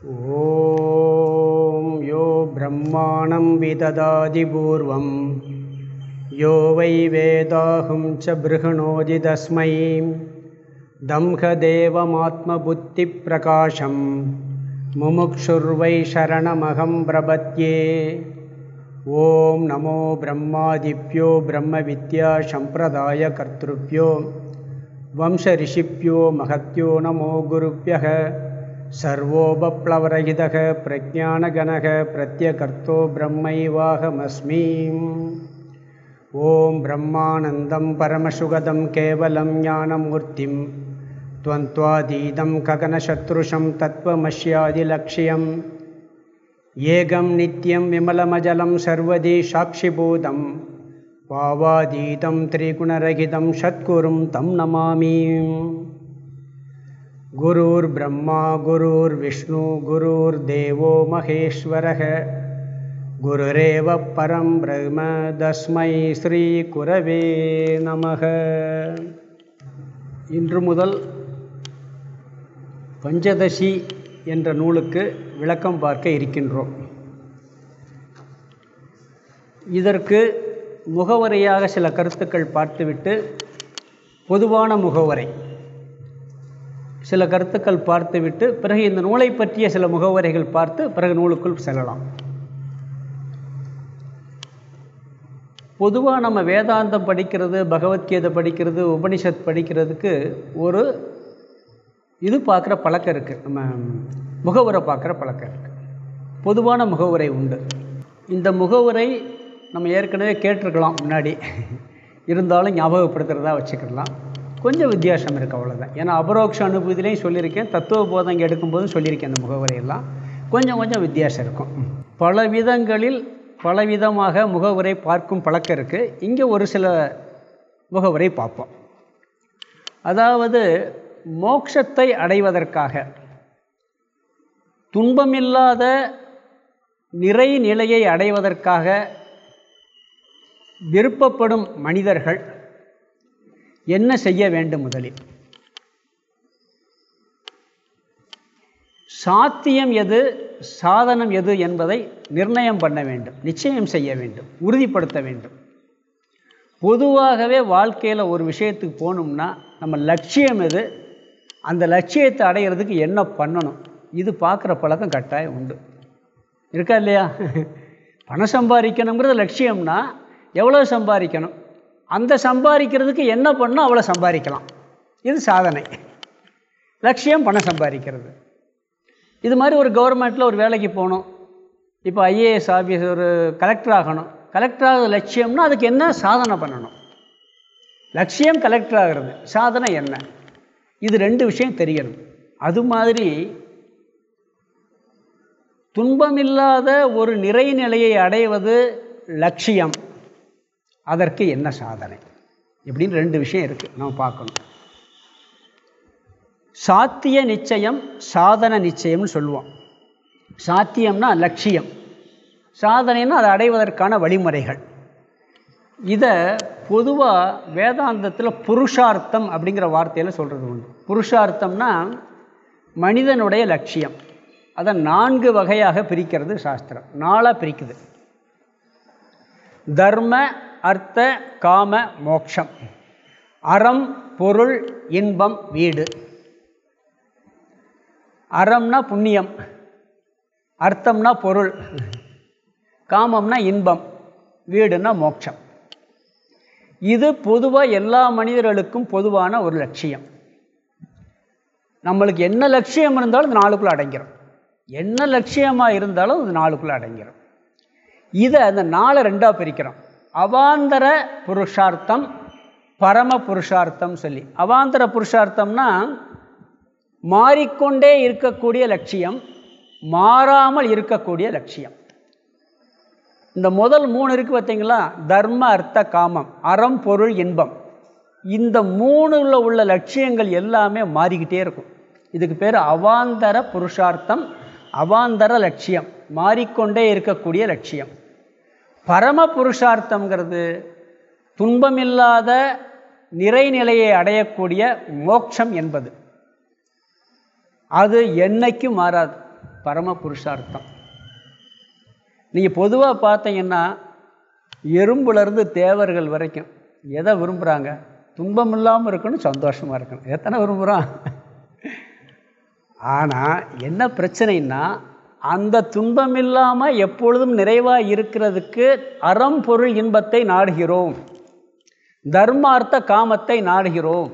ॐ यो ब्रह्माणं विददाति पूर्वं यो वै वेदाहं च बृहणोति तस्मै दंहदेवमात्मबुद्धिप्रकाशं मुमुक्षुर्वै शरणमहं प्रपद्ये ॐ नमो ब्रह्मादिभ्यो ब्रह्मविद्यासम्प्रदायकर्तृभ्यो वंशऋषिभ्यो महत्यो नमो गुरुभ्यः सर्वोपप्लवरहितः प्रज्ञानगणः प्रत्यकर्तो ब्रह्मैवाहमस्मि ॐ ब्रह्मानन्दं परमसुगदं केवलं ज्ञानमूर्तिं त्वन्त्वादीतं गगनशत्रुषं तत्त्वमश्यादिलक्ष्यं एकं नित्यं विमलमजलं सर्वधि साक्षिभूतं पावाधीतं त्रिगुणरहितं षत्कुरुं तं नमामि குருர் பிரம்மா குருர் விஷ்ணு குருர் தேவோ மகேஸ்வரக. குருரேவ பரம் பிரம்ம தஸ்மை ஸ்ரீ குரவே நமக. இன்று முதல் பஞ்சதசி என்ற நூலுக்கு விளக்கம் பார்க்க இருக்கின்றோம். இதற்கு முகவரையாக சில கருத்துக்கள் பார்த்துவிட்டு பொதுவான முகவரை சில கருத்துக்கள் பார்த்துவிட்டு பிறகு இந்த நூலை பற்றிய சில முகவரைகள் பார்த்து பிறகு நூலுக்குள் செல்லலாம். பொதுவாக நம்ம வேதாந்தம் படிக்கிறது பகவத்கீதை படிக்கிறது உபனிஷத் படிக்கிறதுக்கு ஒரு இது பார்க்குற பழக்கம் இருக்குது நம்ம முகவுரை பார்க்குற பழக்கம் இருக்குது பொதுவான முகவுரை உண்டு. இந்த முகவுரை நம்ம ஏற்கனவே கேட்டிருக்கலாம் முன்னாடி. இருந்தாலும் ஞாபகப்படுத்துகிறதா வச்சுக்கிடலாம். கொஞ்சம் வித்தியாசம் இருக்குது அவ்வளோதான் ஏன்னா அபரோக்ஷ அனுபூதியிலையும் சொல்லியிருக்கேன் தத்துவ போதம் எடுக்கும்போதும் சொல்லியிருக்கேன் அந்த முகவுரையெல்லாம் கொஞ்சம் கொஞ்சம் வித்தியாசம் இருக்கும். பல விதங்களில் பலவிதமாக முகவுரை பார்க்கும் பழக்கம் இருக்குது இங்கே ஒரு சில முகவுரை பார்ப்போம். அதாவது மோட்சத்தை அடைவதற்காக துன்பமில்லாத நிறை நிலையை அடைவதற்காக விருப்பப்படும் மனிதர்கள் என்ன செய்ய வேண்டும் முதலில்? சாத்தியம் எது சாதனம் எது என்பதை நிர்ணயம் பண்ண வேண்டும் நிச்சயம் செய்ய வேண்டும் உறுதிப்படுத்த வேண்டும். பொதுவாகவே வாழ்க்கையில் ஒரு விஷயத்துக்கு போகணும்னா நம்ம லட்சியம் எது அந்த லட்சியத்தை அடையிறதுக்கு என்ன பண்ணணும் இது பார்க்குற பழக்கம் கட்டாயம் உண்டு. இருக்கா இல்லையா? பணம் சம்பாதிக்கணுங்கிறது லட்சியம்னா எவ்வளோ சம்பாதிக்கணும்? அந்த சம்பாதிக்கிறதுக்கு என்ன பண்ணணும் அவ்வளோ சம்பாதிக்கலாம். இது சாதனை. லட்சியம் பணம் சம்பாதிக்கிறது. இது மாதிரி ஒரு கவர்மெண்ட்டில் ஒரு வேலைக்கு போகணும். இப்போ ஐஏஎஸ் ஆஃபீஸ் ஒரு கலெக்டர் ஆகணும். கலெக்டர் ஆகிற லட்சியம்னா அதுக்கு என்ன சாதனை பண்ணணும்? லட்சியம் கலெக்டர் ஆகிறது. சாதனை என்ன? இது ரெண்டு விஷயம் தெரிகிறது. அது மாதிரி துன்பமில்லாத ஒரு நிறைநிலையை அடைவது லட்சியம். அதற்கு என்ன சாதனை? இப்படின்னு ரெண்டு விஷயம் இருக்குது நம்ம பார்க்கணும். சாத்திய நிச்சயம் சாதன நிச்சயம்னு சொல்லுவோம். சாத்தியம்னா லட்சியம். சாதனைன்னா அதை அடைவதற்கான வழிமுறைகள். இதை பொதுவாக வேதாந்தத்தில் புருஷார்த்தம் அப்படிங்கிற வார்த்தையில் சொல்கிறது உண்டு. புருஷார்த்தம்னா மனிதனுடைய லட்சியம். அதை நான்கு வகையாக பிரிக்கிறது சாஸ்திரம். நாளாக பிரிக்குது. தர்ம அர்த்த காம மோக்ஷம். அறம் பொருள் இன்பம் வீடு. அறம்னா புண்ணியம் அர்த்தம்னா பொருள் காமம்னா இன்பம் வீடுன்னா மோட்சம் இது பொதுவாக எல்லா மனிதர்களுக்கும் பொதுவான ஒரு லட்சியம். நம்மளுக்கு என்ன லட்சியம் இருந்தாலும் இந்த நாளுக்குள்ளே அடங்கிடும் என்ன லட்சியமாக இருந்தாலும் இது நாளுக்குள்ளே அடங்கிடும் இதை அந்த நாளை ரெண்டாக பிரிக்கிறோம். அவாந்தர புருஷார்த்தம் பரம புருஷார்த்தம் சொல்லி. அவாந்தர புருஷார்த்தம்னா மாறிக்கொண்டே இருக்கக்கூடிய லட்சியம் மாறாமல் இருக்கக்கூடிய லட்சியம். இந்த முதல் மூணு இருக்குது பார்த்தீங்களா தர்ம அர்த்த காமம் அறம் பொருள் இன்பம். இந்த மூணுல உள்ள லட்சியங்கள் எல்லாமே மாறிக்கிட்டே இருக்கும். இதுக்கு பேர் அவாந்தர புருஷார்த்தம் அவாந்தர லட்சியம் மாறிக்கொண்டே இருக்கக்கூடிய லட்சியம். பரம புருஷார்த்தங்கிறது துன்பமில்லாத நிறைநிலையை அடையக்கூடிய மோட்சம் என்பது. அது என்னைக்கும் மாறாது பரம புருஷார்த்தம் நீங்கள் பொதுவாக பார்த்தீங்கன்னா எறும்புலேருந்து தேவர்கள் வரைக்கும் எதை விரும்புகிறாங்க துன்பம் இல்லாமல் இருக்கணும் சந்தோஷமாக இருக்கணும். எத்தனை விரும்புகிறான் ஆனால் என்ன பிரச்சனைன்னா அந்த துன்பம் இல்லாமல் எப்பொழுதும் நிறைவாக இருக்கிறதுக்கு அறம் பொருள் இன்பத்தை நாடுகிறோம். தர்மார்த்த காமத்தை நாடுகிறோம்.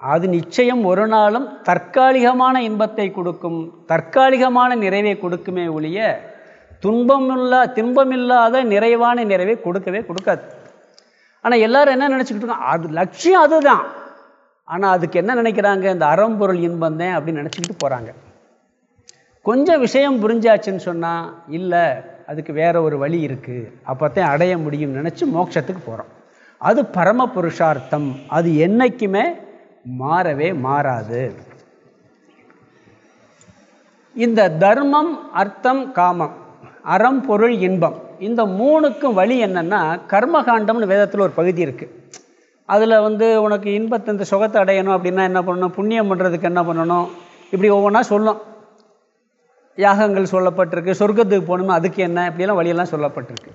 அது நிச்சயம் ஒரு நாளும் தற்காலிகமான இன்பத்தை கொடுக்கும் தற்காலிகமான நிறைவை கொடுக்குமே ஒழிய துன்பமில்லா துன்பமில்லாத நிறைவான நிறைவை கொடுக்கவே கொடுக்காது. ஆனால் எல்லாரும் என்ன நினச்சிக்கிட்டு இருக்காங்க? அது லட்சியம் அதுதான். ஆனால் அதுக்கு என்ன நினைக்கிறாங்க? இந்த அறம்பொருள் இன்பம் தான் அப்படின்னு நினச்சிக்கிட்டு போகிறாங்க கொஞ்சம் விஷயம் புரிஞ்சாச்சுன்னு சொன்னால் இல்லை அதுக்கு வேற ஒரு வழி இருக்குது அப்போத்தான் அடைய முடியும்னு நினச்சி மோட்சத்துக்கு போகிறோம் அது பரம புருஷார்த்தம் அது என்றைக்குமே மாறவே மாறாது. இந்த தர்மம் அர்த்தம் காமம் அறம் பொருள் இன்பம் இந்த மூணுக்கும் வழி என்னென்னா கர்மகாண்டம்னு வேதத்தில் ஒரு பகுதி இருக்குது அதில் வந்து உனக்கு இன்பத்தை இந்த சுகத்தை அடையணும் அப்படின்னா என்ன பண்ணணும்? புண்ணியம் பண்ணுறதுக்கு என்ன பண்ணணும்? இப்படி ஒவ்வொன்றா சொல்லும். யாகங்கள் சொல்லப்பட்டிருக்கு சொர்க்கத்துக்கு போகணுமா அதுக்கு என்ன இப்படியெல்லாம் வழியெல்லாம் சொல்லப்பட்டிருக்கு.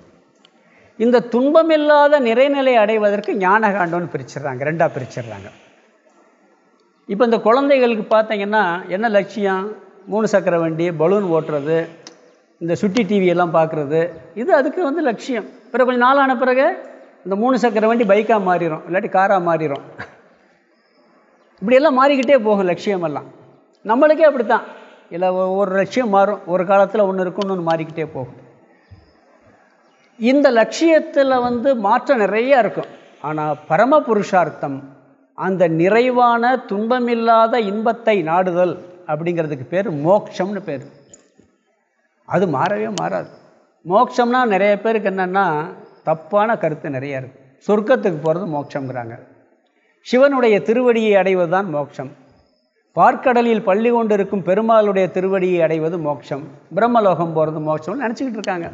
இந்த துன்பமில்லாத நிறைநிலை அடைவதற்கு ஞானகாண்டம்னு பிரிச்சிடுறாங்க ரெண்டாக பிரிச்சிடுறாங்க. இப்போ இந்த குழந்தைகளுக்கு பார்த்தீங்கன்னா என்ன லட்சியம்? மூணு சக்கர வண்டி பலூன் ஓட்டுறது இந்த சுட்டி டிவி எல்லாம் பார்க்குறது இது அதுக்கு வந்து லட்சியம். பிறகு கொஞ்சம் நாளான பிறகு இந்த மூணு சக்கர வண்டி பைக்காக மாறிடும் இல்லாட்டி காராக மாறிடும் இப்படியெல்லாம் மாறிக்கிட்டே போகும் லட்சியமெல்லாம். நம்மளுக்கே அப்படித்தான். இல்லை ஒரு லட்சியம் மாறும். ஒரு காலத்தில் ஒன்று இருக்கும்னு ஒன்று மாறிக்கிட்டே போகும். இந்த லட்சியத்தில் வந்து மாற்றம் நிறையா இருக்கும். ஆனால் பரம புருஷார்த்தம் அந்த நிறைவான துன்பமில்லாத இன்பத்தை நாடுதல் அப்படிங்கிறதுக்கு பேர் மோக்ஷம்னு பேர். அது மாறவே மாறாது. மோட்சம்னா நிறைய பேருக்கு என்னென்னா தப்பான கருத்து நிறையா இருக்குது சொர்க்கத்துக்கு போகிறது மோட்சங்கிறாங்க சிவனுடைய திருவடியை அடைவது தான் மோட்சம் பார்க்கடலில் பள்ளி கொண்டு இருக்கும் பெருமாளுடைய திருவடியை அடைவது மோட்சம். பிரம்மலோகம் போகிறது மோட்சம்னு நினச்சிக்கிட்டு இருக்காங்க.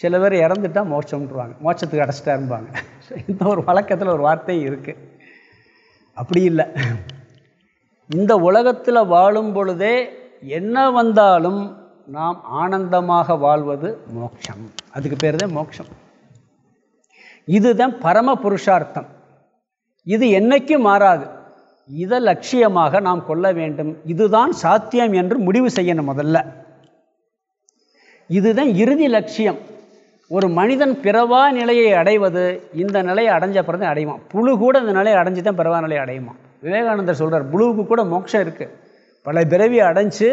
சில பேர் இறந்துட்டா மோட்சம்ன்றாங்க மோட்சத்துக்கு அடைச்சிட்டாருப்பாங்க இந்த ஒரு வழக்கத்தில் ஒரு வார்த்தை இருக்குது அப்படி இல்லை. இந்த உலகத்தில் வாழும் பொழுதே என்ன வந்தாலும் நாம் ஆனந்தமாக வாழ்வது மோட்சம். அதுக்கு பேர் தான் மோட்சம். இதுதான் பரம புருஷார்த்தம் இது என்னைக்கும் மாறாது. இதை லட்சியமாக நாம் கொள்ள வேண்டும். இதுதான் சாத்தியம் என்று முடிவு செய்யணும் முதல்ல. இதுதான் இறுதி லட்சியம். ஒரு மனிதன் பிறவா நிலையை அடைவது இந்த நிலையை அடைஞ்ச பிறகு அடையுமா புழு கூட இந்த நிலையை அடைஞ்சு தான் பிறவா நிலையை அடையுமா விவேகானந்தர் சொல்கிறார் புழுவுக்கு கூட மோட்சம் இருக்குது பல பிறவி அடைஞ்சு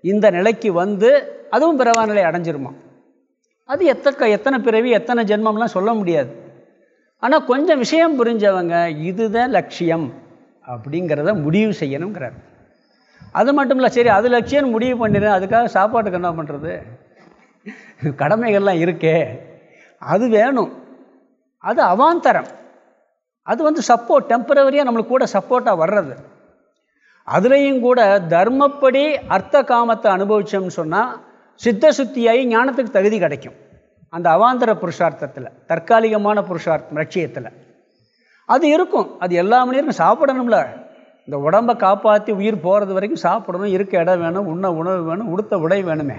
இந்த நிலைக்கு வந்து அதுவும் பிறவா நிலையை அடைஞ்சிருமா அது எத்தக்க எத்தனை பிறவி எத்தனை ஜென்மம்லாம் சொல்ல முடியாது. ஆனால் கொஞ்சம் விஷயம் புரிஞ்சவங்க இதுதான் லட்சியம். அப்படிங்கிறத முடிவு செய்யணுங்கிறார். அது மட்டும் இல்லை சரி அது லட்சியம் முடிவு பண்ணிடுறேன் அதுக்காக சாப்பாட்டுக்கு என்ன பண்ணுறது கடமைகள்லாம் இருக்கே. அது வேணும். அது அவாந்தரம். அது வந்து சப்போர்ட் டெம்பரவரியாக நம்மளுக்கு கூட சப்போர்ட்டாக வர்றது. அதுலேயும் கூட தர்மப்படி அர்த்த காமத்தை அனுபவித்தோம்னு சொன்னால் சித்த சுத்தியாகி ஞானத்துக்கு தகுதி கிடைக்கும். அந்த அவாந்தர புருஷார்த்தத்தில் தற்காலிகமான புருஷார்த்தம் லட்சியத்தில். அது இருக்கும். அது எல்லா மணியும் சாப்பிடணும்ல. இந்த உடம்பை காப்பாற்றி உயிர் போகிறது வரைக்கும் சாப்பிடணும். இருக்க இடம் வேணும் உண்ண உணவு வேணும் உடுத்த உடை வேணுமே.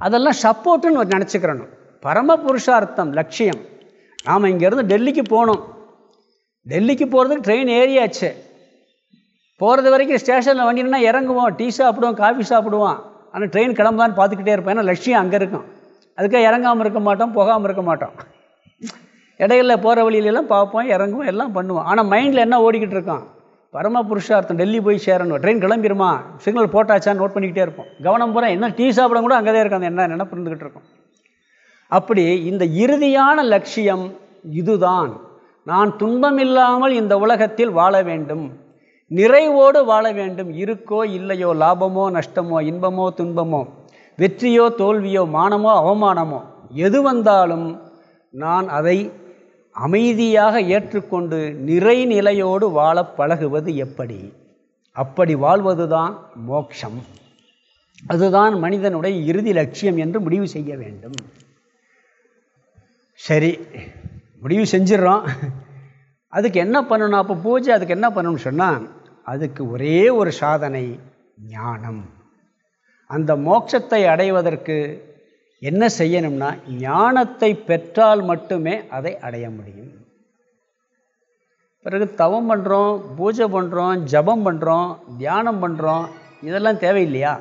அதெல்லாம் சப்போர்ட்டுன்னு நினச்சிக்கிறணும். பரம புருஷார்த்தம் லட்சியம். நாம் இங்கேருந்து டெல்லிக்கு போகணும். டெல்லிக்கு போகிறதுக்கு ட்ரெயின் ஏறியாச்சு. போகிறது வரைக்கும் ஸ்டேஷனில் வண்டினா இறங்குவோம். டீ சாப்பிடுவோம் காஃபி சாப்பிடுவோம். ஆனால் ட்ரெயின் கிளம்புதான்னு பார்த்துக்கிட்டே இருப்பேன் ஏன்னா லட்சியம் அங்கே இருக்கும். அதுக்காக இறங்காமல் இருக்க மாட்டோம் போகாமல் இருக்க மாட்டோம். இடையில போகிற வழியிலெல்லாம் பார்ப்போம் இறங்குவோம் எல்லாம் பண்ணுவோம். ஆனால் மைண்டில் என்ன ஓடிக்கிட்டு இருக்கோம் பரம புருஷார்த்தம் டெல்லி போய் சேரணும். ட்ரெயின் கிளம்பிடுமா சிக்னல் போட்டாச்சான்னு நோட் பண்ணிக்கிட்டே இருப்போம். கவனம் பூரா என்ன? டீ சாப்பிட கூட அங்கே தான் இருக்கும் அந்த என்ன நினப்பு இருந்துக்கிட்டு இருக்கும்? அப்படி இந்த இறுதியான லட்சியம் இதுதான். நான் துன்பம் இல்லாமல் இந்த உலகத்தில் வாழ வேண்டும். நிறைவோடு வாழ வேண்டும். இருக்கோ இல்லையோ லாபமோ நஷ்டமோ இன்பமோ துன்பமோ வெற்றியோ தோல்வியோ மானமோ அவமானமோ எது வந்தாலும் நான் அதை அமைதியாக ஏற்றுக்கொண்டு நிறைநிலையோடு வாழ பழகுவது எப்படி? அப்படி வாழ்வதுதான் மோட்சம் அதுதான் மனிதனுடைய இறுதி லட்சியம் என்று முடிவு செய்ய வேண்டும். சரி முடிவு செஞ்சிடறோம் அதுக்கு என்ன பண்ணணும்? அப்போ பூஜை அதுக்கு என்ன பண்ணணும்னு சொன்னால் அதுக்கு ஒரே ஒரு சாதனை ஞானம். அந்த மோட்சத்தை அடைவதற்கு என்ன செய்யணும்னா ஞானத்தை பெற்றால் மட்டுமே அதை அடைய முடியும். பிறகு தவம் பண்ணுறோம் பூஜை பண்ணுறோம் ஜபம் பண்ணுறோம் தியானம் பண்ணுறோம் இதெல்லாம் தேவையில்லையா?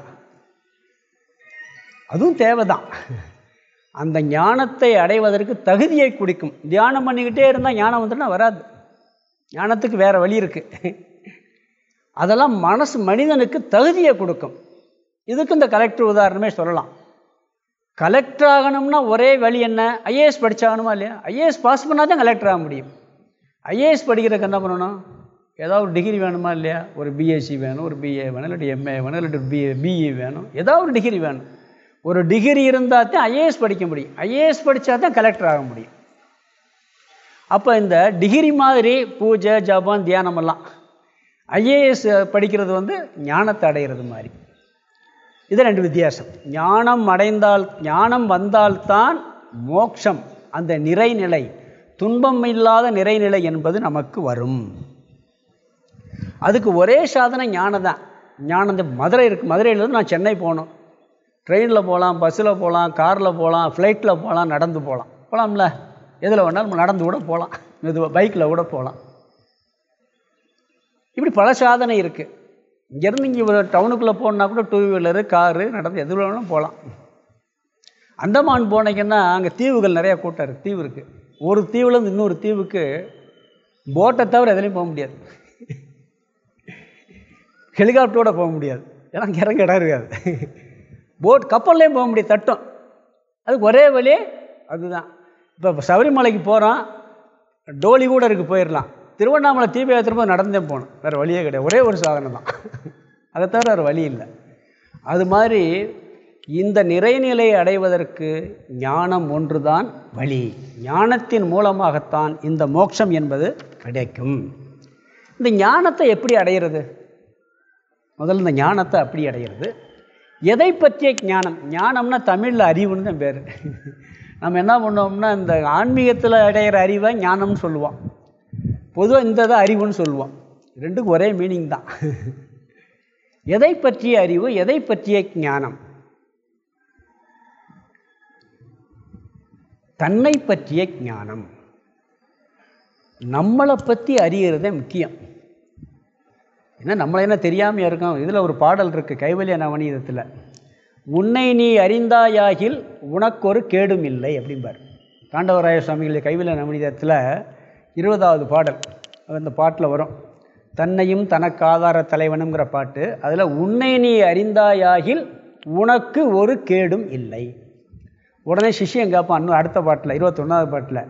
அதுவும் தேவைதான். அந்த ஞானத்தை அடைவதற்கு தகுதியை குடிக்கும். தியானம் பண்ணிக்கிட்டே இருந்தால் ஞானம் வந்துட்டுனா வராது. ஞானத்துக்கு வேறு வழி இருக்குது அதெல்லாம் மனசு மனிதனுக்கு தகுதியை கொடுக்கும். இதுக்கு இந்த கலெக்டர் உதாரணமே சொல்லலாம். கலெக்டர் ஆகணும்னா ஒரே வழி என்ன? ஐஏஎஸ் படித்தாகணுமா இல்லையா? ஐஏஎஸ் பாஸ் பண்ணால் தான் கலெக்டர் ஆக முடியும். ஐஏஎஸ் படிக்கிறதுக்கு என்ன பண்ணணும்? ஏதாவது ஒரு டிகிரி வேணுமா இல்லையா? ஒரு பிஎஸ்சி வேணும் ஒரு பிஏ வேணும் இல்லாட்டி எம்ஏ வேணும் இல்லாட்டி பிஏ பிஇ வேணும். ஏதாவது ஒரு டிகிரி வேணும். ஒரு டிகிரி இருந்தால் தான் ஐஏஎஸ் படிக்க முடியும். ஐஏஎஸ் படித்தா தான் கலெக்டர் ஆக முடியும். அப்போ இந்த டிகிரி மாதிரி பூஜை ஜபம் தியானமெல்லாம் ஐஏஎஸ் படிக்கிறது வந்து ஞானத்தை அடைகிறது மாதிரி. இது ரெண்டு வித்தியாசம். ஞானம் அடைந்தால் ஞானம் வந்தால்தான் மோட்சம் அந்த நிறைநிலை. துன்பம் இல்லாத நிறைநிலை என்பது நமக்கு வரும். அதுக்கு ஒரே சாதனை ஞானம் தான். ஞானம் இந்த மதுரை இருக்குது மதுரையிலேருந்து நான் சென்னை போகணும். ட்ரெயினில் போகலாம் பஸ்ஸில் போகலாம் காரில் போகலாம் ஃப்ளைட்டில் போகலாம் நடந்து போகலாம். போகலாம்ல எதில் வேணாலும் நடந்து கூட போகலாம். மெதுவாக பைக்கில் கூட போகலாம். இப்படி பல சாதனை இருக்குது இங்கேருந்து இங்கே ஒரு டவுனுக்குள்ளே போகணுன்னா கூட டூ வீலரு காரு நடந்து எது வேணாலும் போகலாம் அந்தமான் போனீங்கன்னா அங்கே தீவுகள் நிறையா கூட்டம் இருக்குது தீவு இருக்குது ஒரு தீவுலேருந்து இன்னொரு தீவுக்கு போட்டை தவிர எதுலேயும் போக முடியாது. ஹெலிகாப்டரோட போக முடியாது. ஏன்னா அங்கே இறங்க இடம் இருக்காது. போட் கப்பல்லையும் போக முடியாது தட்டும். அதுக்கு ஒரே வழி அதுதான். இப்போ சபரிமலைக்கு போகிறோம் டோலி கூட இருக்குது போயிடலாம் திருவண்ணாமலை தீபயாத்திரம் போது நடந்தே போகணும். வேறு வழியே கிடையாது. ஒரே ஒரு சாதனை தான். அதை தவிர வேறு வழி இல்லை. அது மாதிரி இந்த நிறைநிலை அடைவதற்கு ஞானம் ஒன்றுதான் வழி. ஞானத்தின் மூலமாகத்தான் இந்த மோட்சம் என்பது கிடைக்கும். இந்த ஞானத்தை எப்படி அடையிறது? முதல்ல இந்த ஞானத்தை அப்படி அடையிறது. எதை பற்றிய ஞானம்? ஞானம்னா தமிழில் அறிவுன்னு தான் பேர். நம்ம என்ன பண்ணோம்னா இந்த ஆன்மீகத்தில் அடையிற அறிவை ஞானம்னு சொல்லுவோம். பொதுவாக இந்த தான் அறிவுன்னு சொல்லுவோம். ரெண்டுக்கும் ஒரே மீனிங் தான். எதை பற்றிய அறிவு எதை பற்றிய ஞானம்? தன்னை பற்றிய ஞானம். நம்மளை பற்றி அறிகிறதே முக்கியம். ஏன்னா நம்மளை என்ன தெரியாமல் இருக்கோம்? இதில் ஒரு பாடல் இருக்குது கைவல்ய நவநீதத்தில். உன்னை நீ அறிந்தாயாகில் உனக்கொரு கேடும் இல்லை அப்படிம்பார். தாண்டவராய சுவாமிகளுடைய கைவல்ய நவநீதத்தில் இருபதாவது பாடல். அந்த பாட்டில் வரும். தன்னையும் தனக்கு ஆதார தலைவனுங்கிற பாட்டு. அதில் உன்னை நீ அறிந்தாயாகில் உனக்கு ஒரு கேடும் இல்லை. உடனே சிஷியம் கேட்பான் இன்னும் அடுத்த பாட்டில் இருபத்தொன்னாவது பாட்டில்.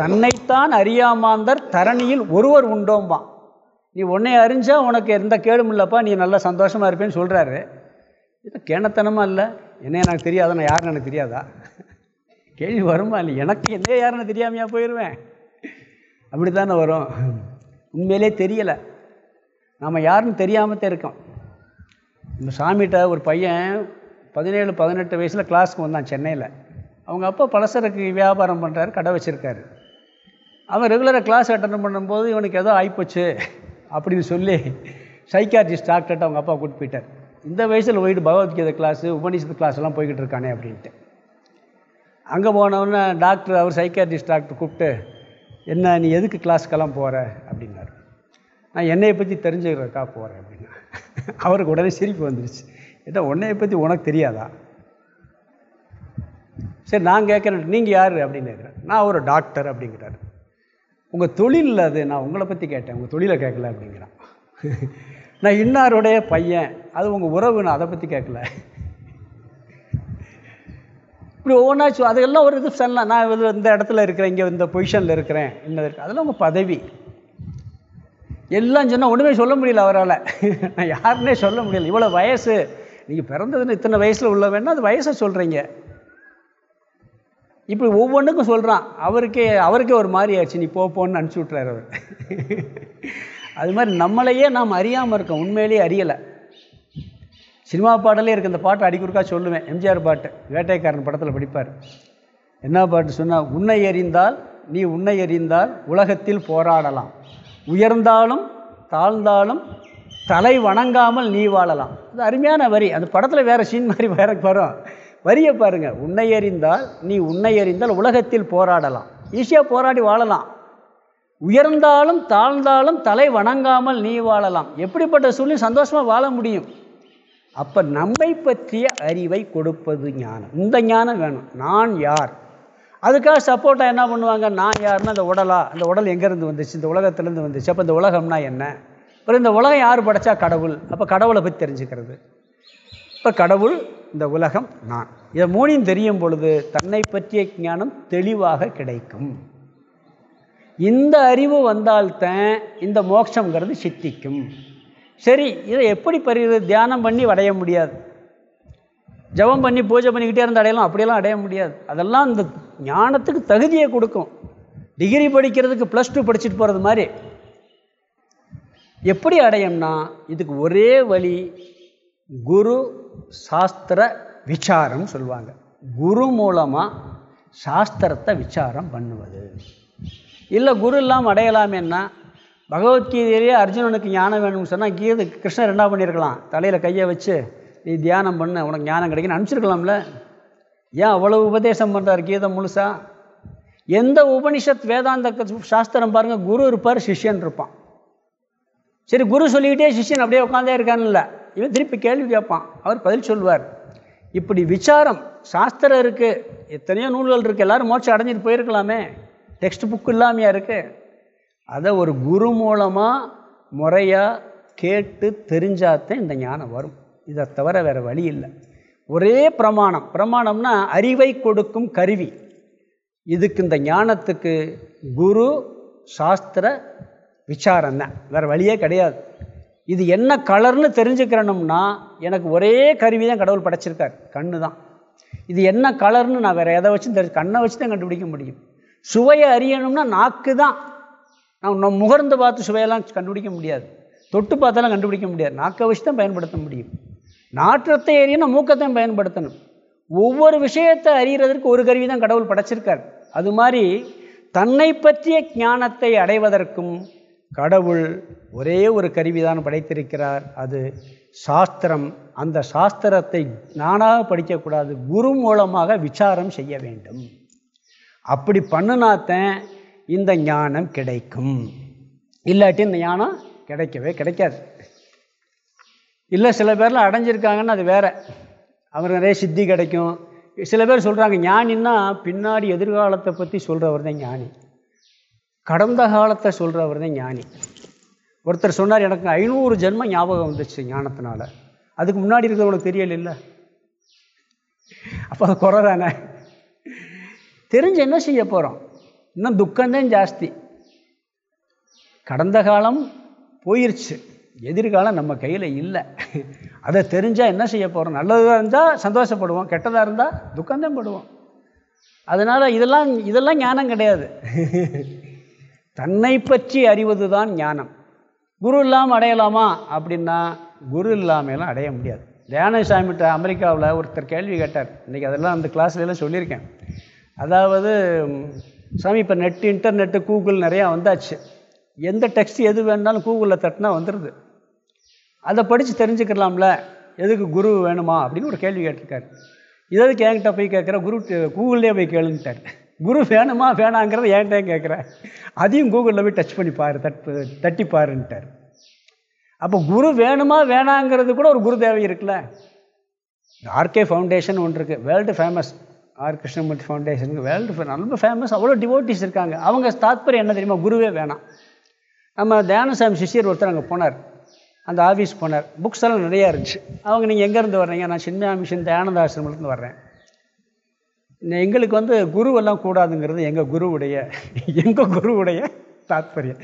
தன்னைத்தான் அறியாமாந்தர் தரணியில் ஒருவர் உண்டோம்பான் நீ உன்னை அறிஞ்சால் உனக்கு எந்த கேடும் இல்லைப்பா. நீ நல்லா சந்தோஷமாக இருப்பேன்னு சொல்கிறாரு இது கேணத்தனமாக இல்லை. என்ன எனக்கு தெரியாதா நான் யாருன்னு எனக்கு தெரியாதா? கேள்வி வருமா இல்லை எனக்கு என்ன யாருன்னு தெரியாமையா போயிடுவேன் அப்படி தானே வரும்? உண்மையிலே தெரியலை. நாம் யாருன்னு தெரியாமல் தான் இருக்கோம். இந்த சாமிகிட்ட ஒரு பையன் பதினேழு பதினெட்டு வயசில் கிளாஸ்க்கு வந்தான் சென்னையில். அவங்க அப்பா பலசரக்கு வியாபாரம் பண்ணுறாரு கடை வச்சுருக்காரு. அவன் ரெகுலராக கிளாஸ் அட்டன் பண்ணும்போது இவனுக்கு ஏதோ ஆகிப்போச்சு அப்படின்னு சொல்லி சைக்காட்ரிஸ்ட் டாக்டர்கிட்ட அவங்க அப்பா கூட்டு போயிட்டார். இந்த வயசில் போயிட்டு பகவத்கீதை கிளாஸு உபநிஷத்து கிளாஸ்லாம் போய்கிட்டு இருக்கானே அப்படின்ட்டு. அங்கே போனவுடனே டாக்டர் அவர் சைக்காட்ரிஸ்ட் டாக்டர் கூப்பிட்டு என்ன நீ எதுக்கு கிளாஸ்க்கெல்லாம் போகிற அப்படின்னாரு. நான் என்னையை பற்றி தெரிஞ்சுக்கிறதுக்காக போகிறேன் அப்படின்னா அவருக்கு உடனே சிரிப்பு வந்துருச்சு. ஏட்டா உன்னையை பற்றி உனக்கு தெரியாதா? சரி நான் கேட்குறேன் நீங்கள் யார்? அப்படின்னு கேட்குறேன் நான் ஒரு டாக்டர் அப்படிங்கிறாரு. உங்கள் தொழில் அது நான் உங்களை பற்றி கேட்டேன். உங்கள் தொழிலை கேட்கல அப்படிங்கிறான். நான் இன்னாருடைய பையன் அது உங்கள் உறவு நான் அதை பற்றி கேட்கல. இப்படி ஒவ்வொன்றா அதுக்கெல்லாம் ஒரு இது சொல்லலாம் நான் இது இந்த இடத்துல இருக்கிறேன் இங்கே இந்த பொசிஷனில் இருக்கிறேன் என்னது இருக்குது அதெல்லாம் உங்கள் பதவி. எல்லாம் சொன்னால் ஒன்றுமே சொல்ல முடியல அவரால். நான் யாருன்னே சொல்ல முடியல. இவ்வளோ வயசு. நீங்கள் பிறந்ததுன்னு இத்தனை வயசில் உள்ள வேணால் அது வயசை சொல்கிறீங்க இப்படி ஒவ்வொன்றுக்கும் சொல்கிறான் அவருக்கே அவருக்கே ஒரு மாதிரி ஆச்சு நீ போ போன்னு அனுப்பிச்சி விட்றாரு அவர். அது மாதிரி நம்மளையே நாம் அறியாமல் இருக்கோம். உண்மையிலேயே அறியலை. சினிமா பாடலே இருக்குது இந்த பாட்டு அடிக்குறுக்கா சொல்லுவேன். எம்ஜிஆர் பாட்டு. வேட்டைக்காரன் படத்தில் படிப்பார். என்ன பாட்டு சொன்னால் உன்னை எறிந்தால் நீ உன்னை எறிந்தால் உலகத்தில் போராடலாம். உயர்ந்தாலும் தாழ்ந்தாலும் தலை வணங்காமல் நீ வாழலாம். அது அருமையான வரி. அந்த படத்தில் வேறு சீன் மாதிரி வேற வரும். வரியை பாருங்கள் உன்னை அறிந்தால் நீ உன்னை அறிந்தால் உலகத்தில் போராடலாம். ஈஸியாக போராடி வாழலாம். உயர்ந்தாலும் தாழ்ந்தாலும் தலை வணங்காமல் நீ வாழலாம். எப்படிப்பட்ட சூழ்நிலை சந்தோஷமாக வாழ முடியும்? அப்போ நம்மை பற்றிய அறிவை கொடுப்பது ஞானம். இந்த ஞானம் வேணும். நான் யார்? அதுக்காக சப்போர்ட்டாக என்ன பண்ணுவாங்க? நான் யாருன்னா அந்த உடலா அந்த உடல் எங்கேருந்து வந்துச்சு? இந்த உலகத்துலேருந்து வந்துச்சு. அப்போ இந்த உலகம்னா என்ன? அப்புறம் இந்த உலகம் யார் படைச்சா? கடவுள். அப்போ கடவுளை பற்றி தெரிஞ்சுக்கிறது. இப்போ கடவுள் இந்த உலகம் நான். இதை மூணையும் தெரியும் பொழுது தன்னை பற்றிய ஞானம் தெளிவாக கிடைக்கும். இந்த அறிவு வந்தால்தான் இந்த மோட்சங்கிறது சித்திக்கும். சரி இதை எப்படி பெறுகிறது தியானம் பண்ணி அடைய முடியாது. ஜபம் பண்ணி பூஜை பண்ணிக்கிட்டே இருந்து அடையலாம் அப்படியெல்லாம் அடைய முடியாது. அதெல்லாம் இந்த ஞானத்துக்கு தகுதியை கொடுக்கும். டிகிரி படிக்கிறதுக்கு ப்ளஸ் டூ படிச்சுட்டு போகிறது மாதிரி. எப்படி அடையும்னா இதுக்கு ஒரே வழி குரு சாஸ்திர விசாரம் சொல்லுவாங்க. குரு மூலமாக சாஸ்திரத்தை விசாரம் பண்ணுவது. இல்லை குரு இல்லாமல் அடையலாமேன்னா பகவத்கீதையிலேயே அர்ஜுனனுக்கு ஞானம் வேணும்னு சொன்னால் கீதை கிருஷ்ணர் என்ன பண்ணியிருக்கலாம். தலையில் கையை வச்சு நீ தியானம் பண்ண உனக்கு ஞானம் கிடைக்குன்னு அனுப்பிச்சிருக்கலாம்ல? ஏன் அவ்வளோ உபதேசம் பண்ணுறார் கீதை முழுசா? எந்த உபனிஷத் வேதாந்த சாஸ்திரம் பாருங்கள் குரு இருப்பார் சிஷ்யன் இருப்பான். சரி குரு சொல்லிக்கிட்டே சிஷ்யன் அப்படியே உட்காந்தே இருக்கான்ல. இவன் திருப்பி கேள்வி கேட்பான். அவர் பதில் சொல்வார் இப்படி விசாரம் சாஸ்திரம் இருக்குது எத்தனையோ நூல்கள் இருக்குது எல்லோரும் மோட்சம் அடைஞ்சிட்டு போயிருக்கலாமே. டெக்ஸ்ட் புக் இல்லாமையா இருக்குது அதை ஒரு குரு மூலமாக முறையாக கேட்டு தெரிஞ்சாதான் இந்த ஞானம் வரும். இதை தவிர வேறு வழி இல்லை. ஒரே பிரமாணம். பிரமாணம்னா அறிவை கொடுக்கும் கருவி. இதுக்கு இந்த ஞானத்துக்கு குரு சாஸ்திர விசாரம் தான். வேறு வழியே கிடையாது. இது என்ன கலர்னு தெரிஞ்சுக்கிறனும்னா எனக்கு ஒரே கருவி தான் கடவுள் படைச்சிருக்கார். கண்ணு தான். இது என்ன கலர்னு நான் வேறு எதை வச்சு தெரிஞ்சு கண்ணை வச்சு தான் கண்டுபிடிக்க முடியும். சுவையை அறியணும்னா நாக்கு தான். நான் முகர்ந்து பார்த்து சுவையெல்லாம் கண்டுபிடிக்க முடியாது. தொட்டு பார்த்தாலும் கண்டுபிடிக்க முடியாது. நாக்கை வச்சு தான் பயன்படுத்த முடியும். நாற்றத்தை அறியணும் மூக்கத்தையும் பயன்படுத்தணும். ஒவ்வொரு விஷயத்தை அறிகிறதற்கு ஒரு கருவி தான் கடவுள் படைச்சிருக்கார். அது மாதிரி தன்னை பற்றிய ஞானத்தை அடைவதற்கும் கடவுள் ஒரே ஒரு கருவிதான் படைத்திருக்கிறார். அது சாஸ்திரம். அந்த சாஸ்திரத்தை நானாக படிக்கக்கூடாது. குரு மூலமாக விசாரம் செய்ய வேண்டும். அப்படி பண்ணினாத்தான் இந்த ஞானம் கிடைக்கும். இல்லாட்டி இந்த ஞானம் கிடைக்கவே கிடைக்காது. இல்லை சில பேர்லாம் அடைஞ்சிருக்காங்கன்னு அது வேறு. அவர் நிறைய சித்தி கிடைக்கும். சில பேர் சொல்கிறாங்க ஞானின்னா பின்னாடி எதிர்காலத்தை பற்றி சொல்கிறவர் தான் ஞானி. கடந்த காலத்தை சொல்கிறவர் தான் ஞானி. ஒருத்தர் சொன்னார் எனக்கு ஐநூறு ஜென்மம் ஞாபகம் வந்துச்சு ஞானத்தினால. அதுக்கு முன்னாடி இருக்கிறவங்களுக்கு தெரியல இல்லை. அப்போ அது குறை தானே? தெரிஞ்சு என்ன செய்ய போகிறோம் இன்னும் துக்கம்தான் ஜாஸ்தி. கடந்த காலம் போயிருச்சு. எதிர்காலம் நம்ம கையில் இல்லை. அதை தெரிஞ்சால் என்ன செய்ய போகிறோம் நல்லதாக இருந்தால் சந்தோஷப்படுவோம். கெட்டதாக இருந்தால் துக்கம்தான் படுவோம். அதனால் இதெல்லாம் இதெல்லாம் ஞானம் கிடையாது. தன்னை பற்றி அறிவது தான் ஞானம். குரு இல்லாமல் அடையலாமா அப்படின்னா குரு இல்லாமலாம் அடைய முடியாது. தியானசாமிகிட்ட அமெரிக்காவில் ஒருத்தர் கேள்வி கேட்டார். இன்றைக்கி அதெல்லாம் அந்த கிளாஸ்லாம் சொல்லியிருக்கேன். அதாவது சாமி இப்போ நெட்டு இன்டர்நெட்டு கூகுள் நிறையா வந்தாச்சு. எந்த டெக்ஸ்ட் எது வேணுனாலும் கூகுளில் தட்டினா வந்துடுது அதை படித்து தெரிஞ்சுக்கலாம்ல. எதுக்கு குரு வேணுமா அப்படின்னு ஒரு கேள்வி கேட்டிருக்காரு. இதற்கு என்கிட்ட போய் கேட்குற? குரு கூகுள்லேயே போய் கேளுங்கிட்டார் குரு வேணுமா வேணாங்கிறத என்கிட்ட கேட்குறேன் அதையும் கூகுளில் போய் டச் பண்ணி பாரு தட்டு தட்டி பாருன்ட்டார் அப்போ குரு வேணுமா வேணாங்கிறது கூட ஒரு குரு தேவை இருக்குல்ல. ஆர்கே ஃபவுண்டேஷன் ஒன்று இருக்குது வேர்ல்டு ஃபேமஸ் ஆர். கிருஷ்ணமூர்த்தி ஃபவுண்டேஷனுக்கு வேர்ல்டு ரொம்ப ஃபேமஸ் அவ்வளோ டிவோட்டிஸ் இருக்காங்க. அவங்க தாத்பரியம் என்ன தெரியுமா? குருவே வேணாம். நம்ம தியானசாமி சிஷியர் ஒருத்தர் அங்கே போனார். அந்த ஆஃபீஸ் போனார். புக்ஸ் எல்லாம் நிறையா இருந்துச்சு. அவங்க நீங்கள் எங்கேருந்து வர்றீங்க? நான் சின்ன மிஷன் தயானந்த ஆசிரமத்துலேருந்து வர்றேன். எங்களுக்கு வந்து குருவெல்லாம் கூடாதுங்கிறது எங்கள் குருவுடைய எங்கள் குருவுடைய தாத்பரியம்.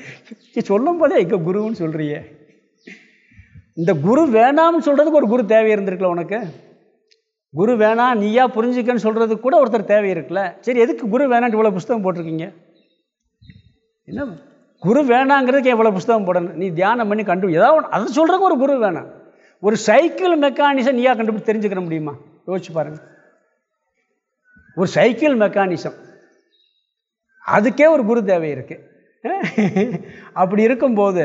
சொல்லும் போதே எங்கள் குருன்னு சொல்கிறியே இந்த குரு வேணாம்னு சொல்கிறதுக்கு ஒரு குரு தேவை இருந்திருக்கல உனக்கு? குரு வேணாம் நீயா புரிஞ்சுக்கன்னு சொல்கிறதுக்கு கூட ஒருத்தர் தேவை இருக்குல்ல. சரி எதுக்கு குரு வேணான்ட்டு இவ்வளோ புஸ்தகம் போட்டிருக்கீங்க? என்ன? குரு வேணாங்கிறதுக்கு எவ்வளோ புஸ்தகம் போடணும்? நீ தியானம் பண்ணி கண்டு ஏதாவது ஒன்று அதை சொல்கிறதுக்கு ஒரு குரு வேணாம் ஒரு சைக்கிள் மெக்கானிசம் நீயா கண்டுபிடிச்சு தெரிஞ்சுக்கிற முடியுமா? யோசிச்சு பாருங்க. ஒரு சைக்கிள் மெக்கானிசம். அதுக்கே ஒரு குரு தேவை இருக்குது அப்படி இருக்கும்போது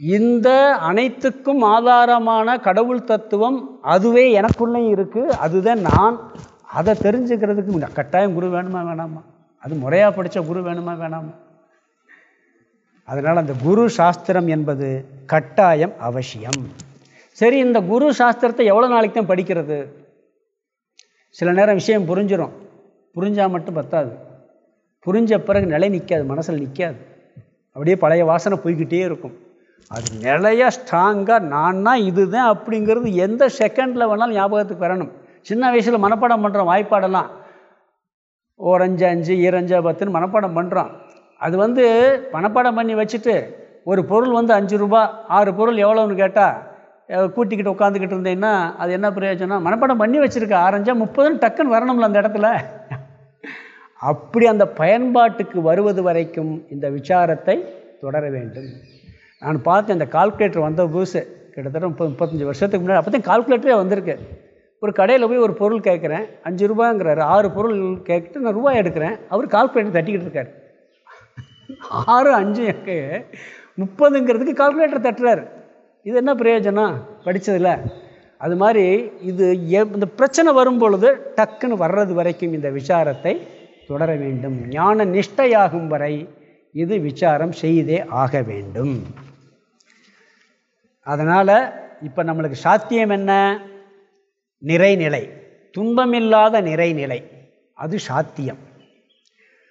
இந்த அனைத்துக்கும் ஆதாரமான கடவுள் தத்துவம் அதுவே எனக்குள்ளே இருக்குது அதுதான் நான். அதை தெரிஞ்சுக்கிறதுக்கு கட்டாயம் குரு வேணுமா வேணாமா? அது முறையாக படித்த குரு வேணுமா வேணாமா? அதனால் அந்த குரு சாஸ்திரம் என்பது கட்டாயம் அவசியம். சரி இந்த குரு சாஸ்திரத்தை எவ்வளோ நாளைக்கு தான் படிக்கிறது? சில நேரம் விஷயம் புரிஞ்சிடும் புரிஞ்சால் மட்டும் பத்தாது. புரிஞ்ச பிறகு நிலை நிற்காது மனசில் நிற்காது அப்படியே பழைய வாசனை போய்கிட்டே இருக்கும். அது நிலையாக ஸ்ட்ராங்காக நான்னா இதுதான் அப்படிங்கிறது எந்த செகண்டில் வேணாலும் ஞாபகத்துக்கு வரணும். சின்ன வயசில் மனப்பாடம் பண்ணுறோம் வாய்ப்பாடெல்லாம் ஓர் அஞ்சு அஞ்சு ஈரஞ்சா பத்துன்னு மனப்பாடம் பண்ணுறோம் அது வந்து மனப்பாடம் பண்ணி வச்சுட்டு ஒரு பொருள் வந்து அஞ்சு ரூபா ஆறு பொருள் எவ்வளோன்னு கேட்டால் கூட்டிக்கிட்டு உட்காந்துக்கிட்டு இருந்தேன்னா அது என்ன பிரயோஜனம்? மனப்பாடம் பண்ணி வச்சுருக்க ஆரஞ்சா முப்பதுன்னு டக்குன்னு வரணும்ல அந்த இடத்துல. அப்படி அந்த பயன்பாட்டுக்கு வருவது வரைக்கும் இந்த விசாரத்தை தொடர வேண்டும். நான் பார்த்தேன் இந்த கால்குலேட்டர் வந்த புதுசு. கிட்டத்தட்ட முப்பது முப்பத்தஞ்சு வருஷத்துக்கு முன்னாடி அப்போ தான் கால்குலேட்டரே வந்திருக்கு. ஒரு கடையில் போய் ஒரு பொருள் கேட்குறேன். அஞ்சு ரூபாங்கிறாரு ஆறு பொருள் கேட்டு நான் ரூபாய் எடுக்கிறேன். அவர் கால்குலேட்டர் தட்டிக்கிட்டு இருக்கார். ஆறு அஞ்சு எனக்கு முப்பதுங்கிறதுக்கு கால்குலேட்டர் தட்டுறாரு. இது என்ன பிரயோஜனம்? படித்ததில்ல அது மாதிரி இது இந்த பிரச்சனை வரும் பொழுது டக்குன்னு வர்றது வரைக்கும் இந்த விசாரத்தை தொடர வேண்டும். ஞான நிஷ்டையாகும் வரை இது விசாரம் செய்தே ஆக வேண்டும். அதனால் இப்போ நம்மளுக்கு சாத்தியம் என்ன? நிறைநிலை. துன்பமில்லாத நிறைநிலை. அது சாத்தியம்.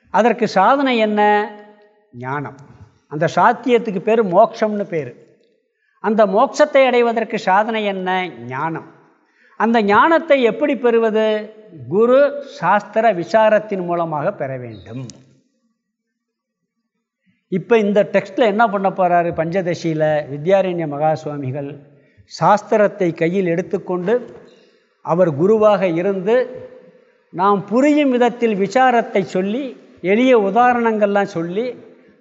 அதற்கு சாதனை என்ன? ஞானம். அந்த சாத்தியத்துக்கு பேர் மோட்சம்னு பேர். அந்த மோட்சத்தை அடைவதற்கு சாதனை என்ன? ஞானம். அந்த ஞானத்தை எப்படி பெறுவது? குரு சாஸ்திர விசாரத்தின் மூலமாக பெற வேண்டும். இப்போ இந்த டெக்ஸ்டில் என்ன பண்ண போகிறாரு பஞ்சதசியில் வித்யாரண்ய மகா சுவாமிகள் சாஸ்திரத்தை கையில் எடுத்துக்கொண்டு அவர் குருவாக இருந்து நாம் புரியும் விதத்தில் விசாரத்தை சொல்லி எளிய உதாரணங்கள்லாம் சொல்லி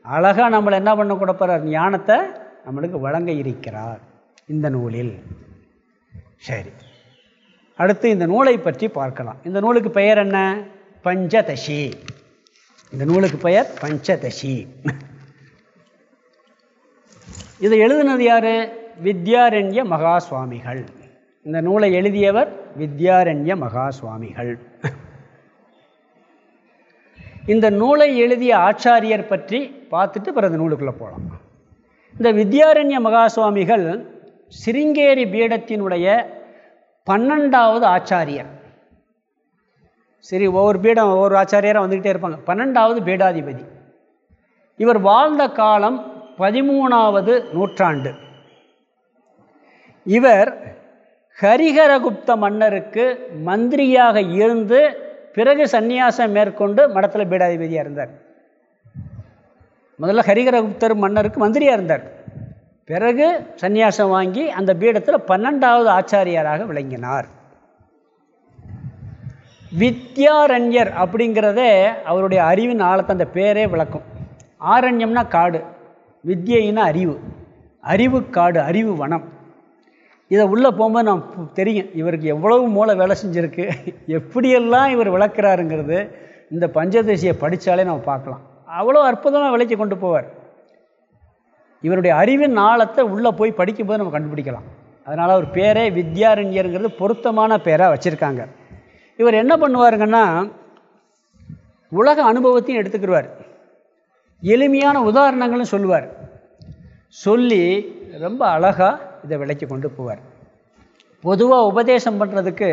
அழகாக நம்மளை என்ன பண்ண கூட போகிறார் ஞானத்தை நம்மளுக்கு வழங்க இருக்கிறார் இந்த நூலில். சரி. அடுத்து இந்த நூலை பற்றி பார்க்கலாம். இந்த நூலுக்கு பெயர் என்ன? பஞ்சதசி. இந்த நூலுக்கு பெயர் பஞ்சதசி. இதை எழுதினது யார்? வித்யாரண்ய மகா சுவாமிகள் இந்த நூலை எழுதியவர் வித்யாரண்ய மகா சுவாமிகள் இந்த நூலை எழுதிய ஆச்சாரியர் பற்றி பார்த்துட்டு பிறகு நூலுக்குள்ளே போகலாம் இந்த வித்யாரண்ய மகா சுவாமிகள் சிருங்கேரி பீடத்தினுடைய பன்னெண்டாவது ஆச்சாரியர். சரி ஒவ்வொரு பீடம் ஒவ்வொரு ஆச்சாரியராக வந்துக்கிட்டே இருப்பாங்க. பன்னெண்டாவது பீடாதிபதி. இவர் வாழ்ந்த காலம் பதிமூணாவது நூற்றாண்டு. இவர் ஹரிஹரகுப்த மன்னருக்கு மந்திரியாக இருந்து பிறகு சந்நியாசம் மேற்கொண்டு மடத்தில் பீடாதிபதியாக இருந்தார். முதல்ல ஹரிகரகுப்தர் மன்னருக்கு மந்திரியாக இருந்தார். பிறகு சந்நியாசம் வாங்கி அந்த பீடத்தில் பன்னெண்டாவது ஆச்சாரியாராக விளங்கினார். வித்யாரண்யர் அப்படிங்கிறதே அவருடைய அறிவின் ஆழத்தை அந்த பேரே விளக்கும். ஆரண்யம்னா காடு. வித்யின்னா அறிவு. அறிவு காடு அறிவு வனம். இதை உள்ளே போகும்போது நான் தெரியும். இவருக்கு எவ்வளவு மூளை வேலை செஞ்சுருக்கு. எப்படியெல்லாம் இவர் விளக்குறாருங்கிறது இந்த பஞ்சதசியை படித்தாலே நம்ம பார்க்கலாம். அவ்வளோ அற்புதமாக விளைச்சி கொண்டு போவார். இவருடைய அறிவின் நாளத்தை உள்ளே போய் படிக்கும்போது நம்ம கண்டுபிடிக்கலாம். அதனால் அவர் பேரே வித்யாரண்யருங்கிறது பொருத்தமான பேராக வச்சுருக்காங்க. இவர் என்ன பண்ணுவாருங்கன்னா உலக அனுபவத்தையும் எடுத்துக்கிடுவார் எளிமையான உதாரணங்களும் சொல்லுவார். சொல்லி ரொம்ப அழகாக இதை விலைக்கு கொண்டு போவார். பொதுவாக உபதேசம் பண்ணுறதுக்கு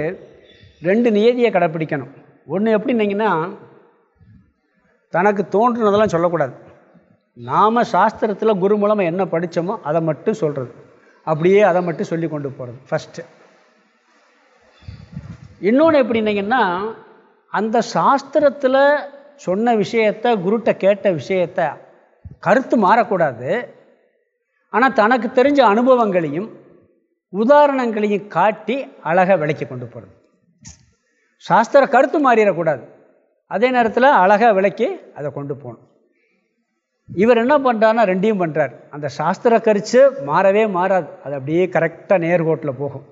ரெண்டு நியதியை கடைப்பிடிக்கணும். ஒன்று எப்படின்னீங்கன்னா தனக்கு தோன்றுனதெல்லாம் சொல்லக்கூடாது. நாம் சாஸ்திரத்தில் குரு மூலமாக என்ன படித்தோமோ அதை மட்டும் சொல்கிறது அப்படியே அதை மட்டும் சொல்லி கொண்டு போகிறது ஃபஸ்ட்டு இன்னொன்று எப்படின்னீங்கன்னா அந்த சாஸ்திரத்தில் சொன்ன விஷயத்த குருட்ட கேட்ட விஷயத்த கருத்து மாறக்கூடாது. ஆனால் தனக்கு தெரிஞ்ச அனுபவங்களையும் உதாரணங்களையும் காட்டி அழகாக விளக்கி கொண்டு போகிறது சாஸ்திர கருத்து மாறிடக்கூடாது. அதே நேரத்தில் அழகாக விளக்கி அதை கொண்டு போகணும். இவர் என்ன பண்ணுறாருன்னா ரெண்டையும் பண்ணுறார் அந்த சாஸ்திர கரிச்சு மாறவே மாறாது. அது அப்படியே கரெக்டாக நேர்கோட்டில் போகும்.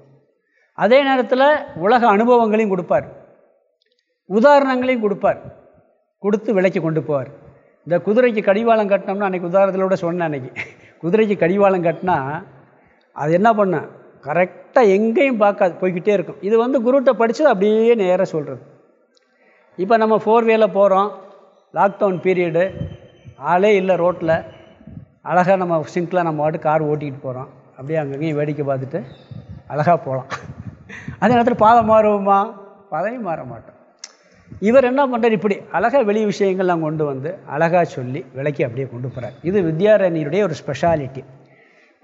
அதே நேரத்தில் உலக அனுபவங்களையும் கொடுப்பார். உதாரணங்களையும் கொடுப்பார். கொடுத்து விலைக்கு கொண்டு போவார். இந்த குதிரைக்கு கடிவாளம் கட்டினோம்னா அன்றைக்கி உதாரணத்தில் சொன்னேன் அன்றைக்கி குதிரைக்கு கடிவாளம் கட்டினா அது என்ன பண்ண? கரெக்டாக எங்கேயும் பார்க்காது போய்கிட்டே இருக்கும். இது வந்து குருட்ட படித்தது அப்படியே நேராக சொல்கிறது இப்போ நம்ம ஃபோர் வேல போகிறோம் லாக்டவுன் பீரியடு ஆளே இல்லை ரோட்டில் அழகாக நம்ம சிங்கில் நம்ம வாட்டு கார் ஓட்டிக்கிட்டு போகிறோம் அப்படியே அங்கங்கேயும் வேடிக்கை பார்த்துட்டு அழகாக போகலாம் அதே நேரத்தில் பாதை மாறுவோமா பாதையும் மாற மாட்டோம். இவர் என்ன பண்ணுறார் இப்படி அழகாக வெளி விஷயங்கள்லாம் கொண்டு வந்து அழகாக சொல்லி விளக்கி அப்படியே கொண்டு போகிறார் இது வித்யாரண்யருடைய ஒரு ஸ்பெஷாலிட்டி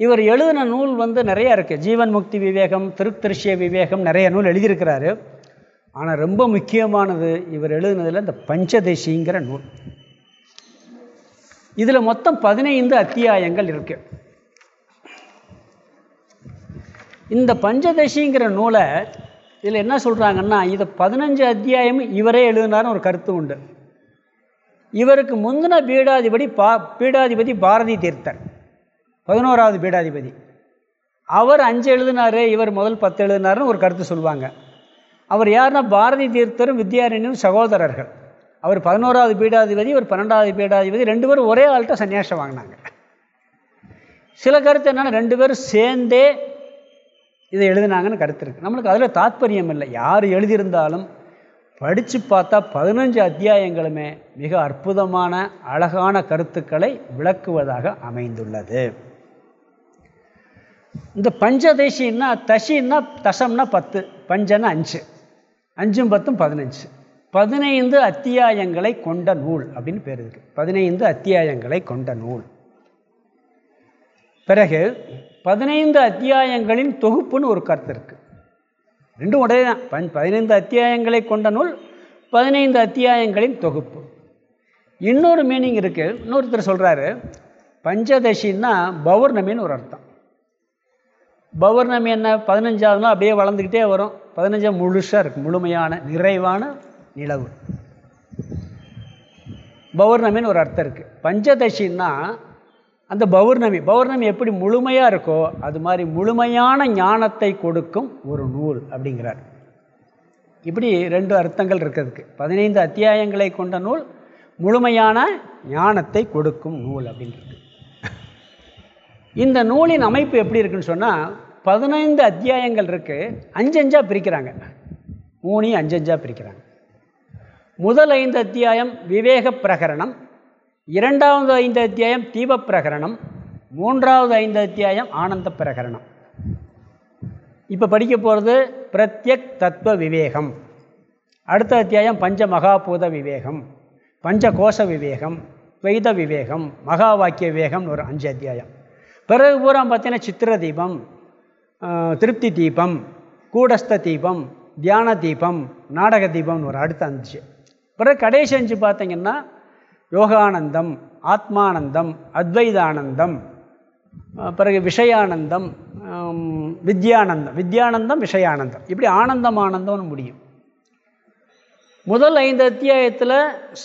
இவர் எழுதின நூல் வந்து நிறையா இருக்குது ஜீவன் முக்தி விவேகம் திருத்திருஷ்ய விவேகம் நிறைய நூல் எழுதியிருக்கிறாரு. ஆனால் ரொம்ப முக்கியமானது இவர் எழுதினதில் இந்த பஞ்சதேசிங்கிற நூல். இதில் மொத்தம் பதினைந்து அத்தியாயங்கள் இருக்கு. இந்த பஞ்சதசிங்கிற நூலை இதில் என்ன சொல்கிறாங்கன்னா இது பதினஞ்சு அத்தியாயம் இவரே எழுதினார்னு ஒரு கருத்து உண்டு. இவருக்கு முந்தின பீடாதிபதி பா பீடாதிபதி பாரதி தீர்த்தர். பதினோராவது பீடாதிபதி. அவர் அஞ்சு எழுதினார் இவர் முதல் பத்து எழுதினாருன்னு ஒரு கருத்து சொல்லுவாங்க. அவர் யாருன்னா பாரதி தீர்த்தரும் வித்யாரண்யும் சகோதரர்கள். அவர் பதினோராவது பீடாதிபதி ஒரு பன்னெண்டாவது பீடாதிபதி ரெண்டு பேரும் ஒரே ஆள்கிட்ட சன்னியாசம் வாங்கினாங்க. சில கருத்து என்னென்னா ரெண்டு பேரும் சேர்ந்தே இதை எழுதினாங்கன்னு கருத்து இருக்குது நம்மளுக்கு அதில் தாத்பரியம் இல்லை. யார் எழுதியிருந்தாலும் படித்து பார்த்தா பதினஞ்சு அத்தியாயங்களுமே மிக அற்புதமான அழகான கருத்துக்களை விளக்குவதாக அமைந்துள்ளது. இந்த பஞ்சதேசின்னா தசின்னா தசம்னா பத்து பஞ்சன்னா அஞ்சு. அஞ்சும் பத்தும் பதினஞ்சு. பதினைந்து அத்தியாயங்களை கொண்ட நூல் அப்படின்னு பேர் இருக்கு. பதினைந்து அத்தியாயங்களை கொண்ட நூல். பிறகு பதினைந்து அத்தியாயங்களின் தொகுப்புன்னு ஒரு கருத்து இருக்குது ரெண்டும் உடனே தான். பன் பதினைந்து அத்தியாயங்களை கொண்ட நூல் பதினைந்து அத்தியாயங்களின் தொகுப்பு. இன்னொரு மீனிங் இருக்குது இன்னொருத்தர் சொல்கிறாரு பஞ்சதசின்னா பௌர்ணமின்னு ஒரு அர்த்தம். பௌர்ணமி என்ன? பதினஞ்சாவதுனா அப்படியே வளர்ந்துக்கிட்டே வரும். பதினஞ்சாம் முழுசாக இருக்கும் முழுமையான நிறைவான நிலவு. பௌர்ணமின்னு ஒரு அர்த்தம் இருக்குது பஞ்சதசின்னா அந்த பௌர்ணமி. பௌர்ணமி எப்படி முழுமையாக இருக்கோ அது மாதிரி முழுமையான ஞானத்தை கொடுக்கும் ஒரு நூல் அப்படிங்கிறார். இப்படி ரெண்டு அர்த்தங்கள் இருக்கிறதுக்கு. பதினைந்து அத்தியாயங்களை கொண்ட நூல் முழுமையான ஞானத்தை கொடுக்கும் நூல் அப்படின்றது. இந்த நூலின் அமைப்பு எப்படி இருக்குன்னு சொன்னால் பதினைந்து அத்தியாயங்கள் இருக்குது அஞ்சஞ்சாக பிரிக்கிறாங்க. மூணையும் அஞ்சஞ்சாக பிரிக்கிறாங்க. முதல் ஐந்து அத்தியாயம் விவேக பிரகரணம் இரண்டாவது ஐந்து அத்தியாயம் தீப பிரகரணம் மூன்றாவது ஐந்து அத்தியாயம் ஆனந்த பிரகரணம் இப்போ படிக்க போகிறது பிரத்யக் தத்துவ விவேகம். அடுத்த அத்தியாயம் பஞ்ச மகாபூத விவேகம் பஞ்ச கோஷ விவேகம் துவைத விவேகம் மகா வாக்கிய விவேகம்னு ஒரு அஞ்சு அத்தியாயம். பிறகு பூரா பார்த்தீங்கன்னா சித்திர தீபம் திருப்தி தீபம் கூடஸ்த தீபம் தியான தீபம் நாடக தீபம்னு ஒரு அடுத்த அஞ்சு. பிறகு கடைசி அஞ்சு பார்த்தீங்கன்னா யோகானந்தம் ஆத்மானந்தம் அத்வைதானந்தம் பிறகு விஷயானந்தம் வித்யானந்தம். வித்யானந்தம் விஷயானந்தம். இப்படி ஆனந்தம் ஆனந்தம்னு முடியும். முதல் ஐந்து அத்தியாயத்தில்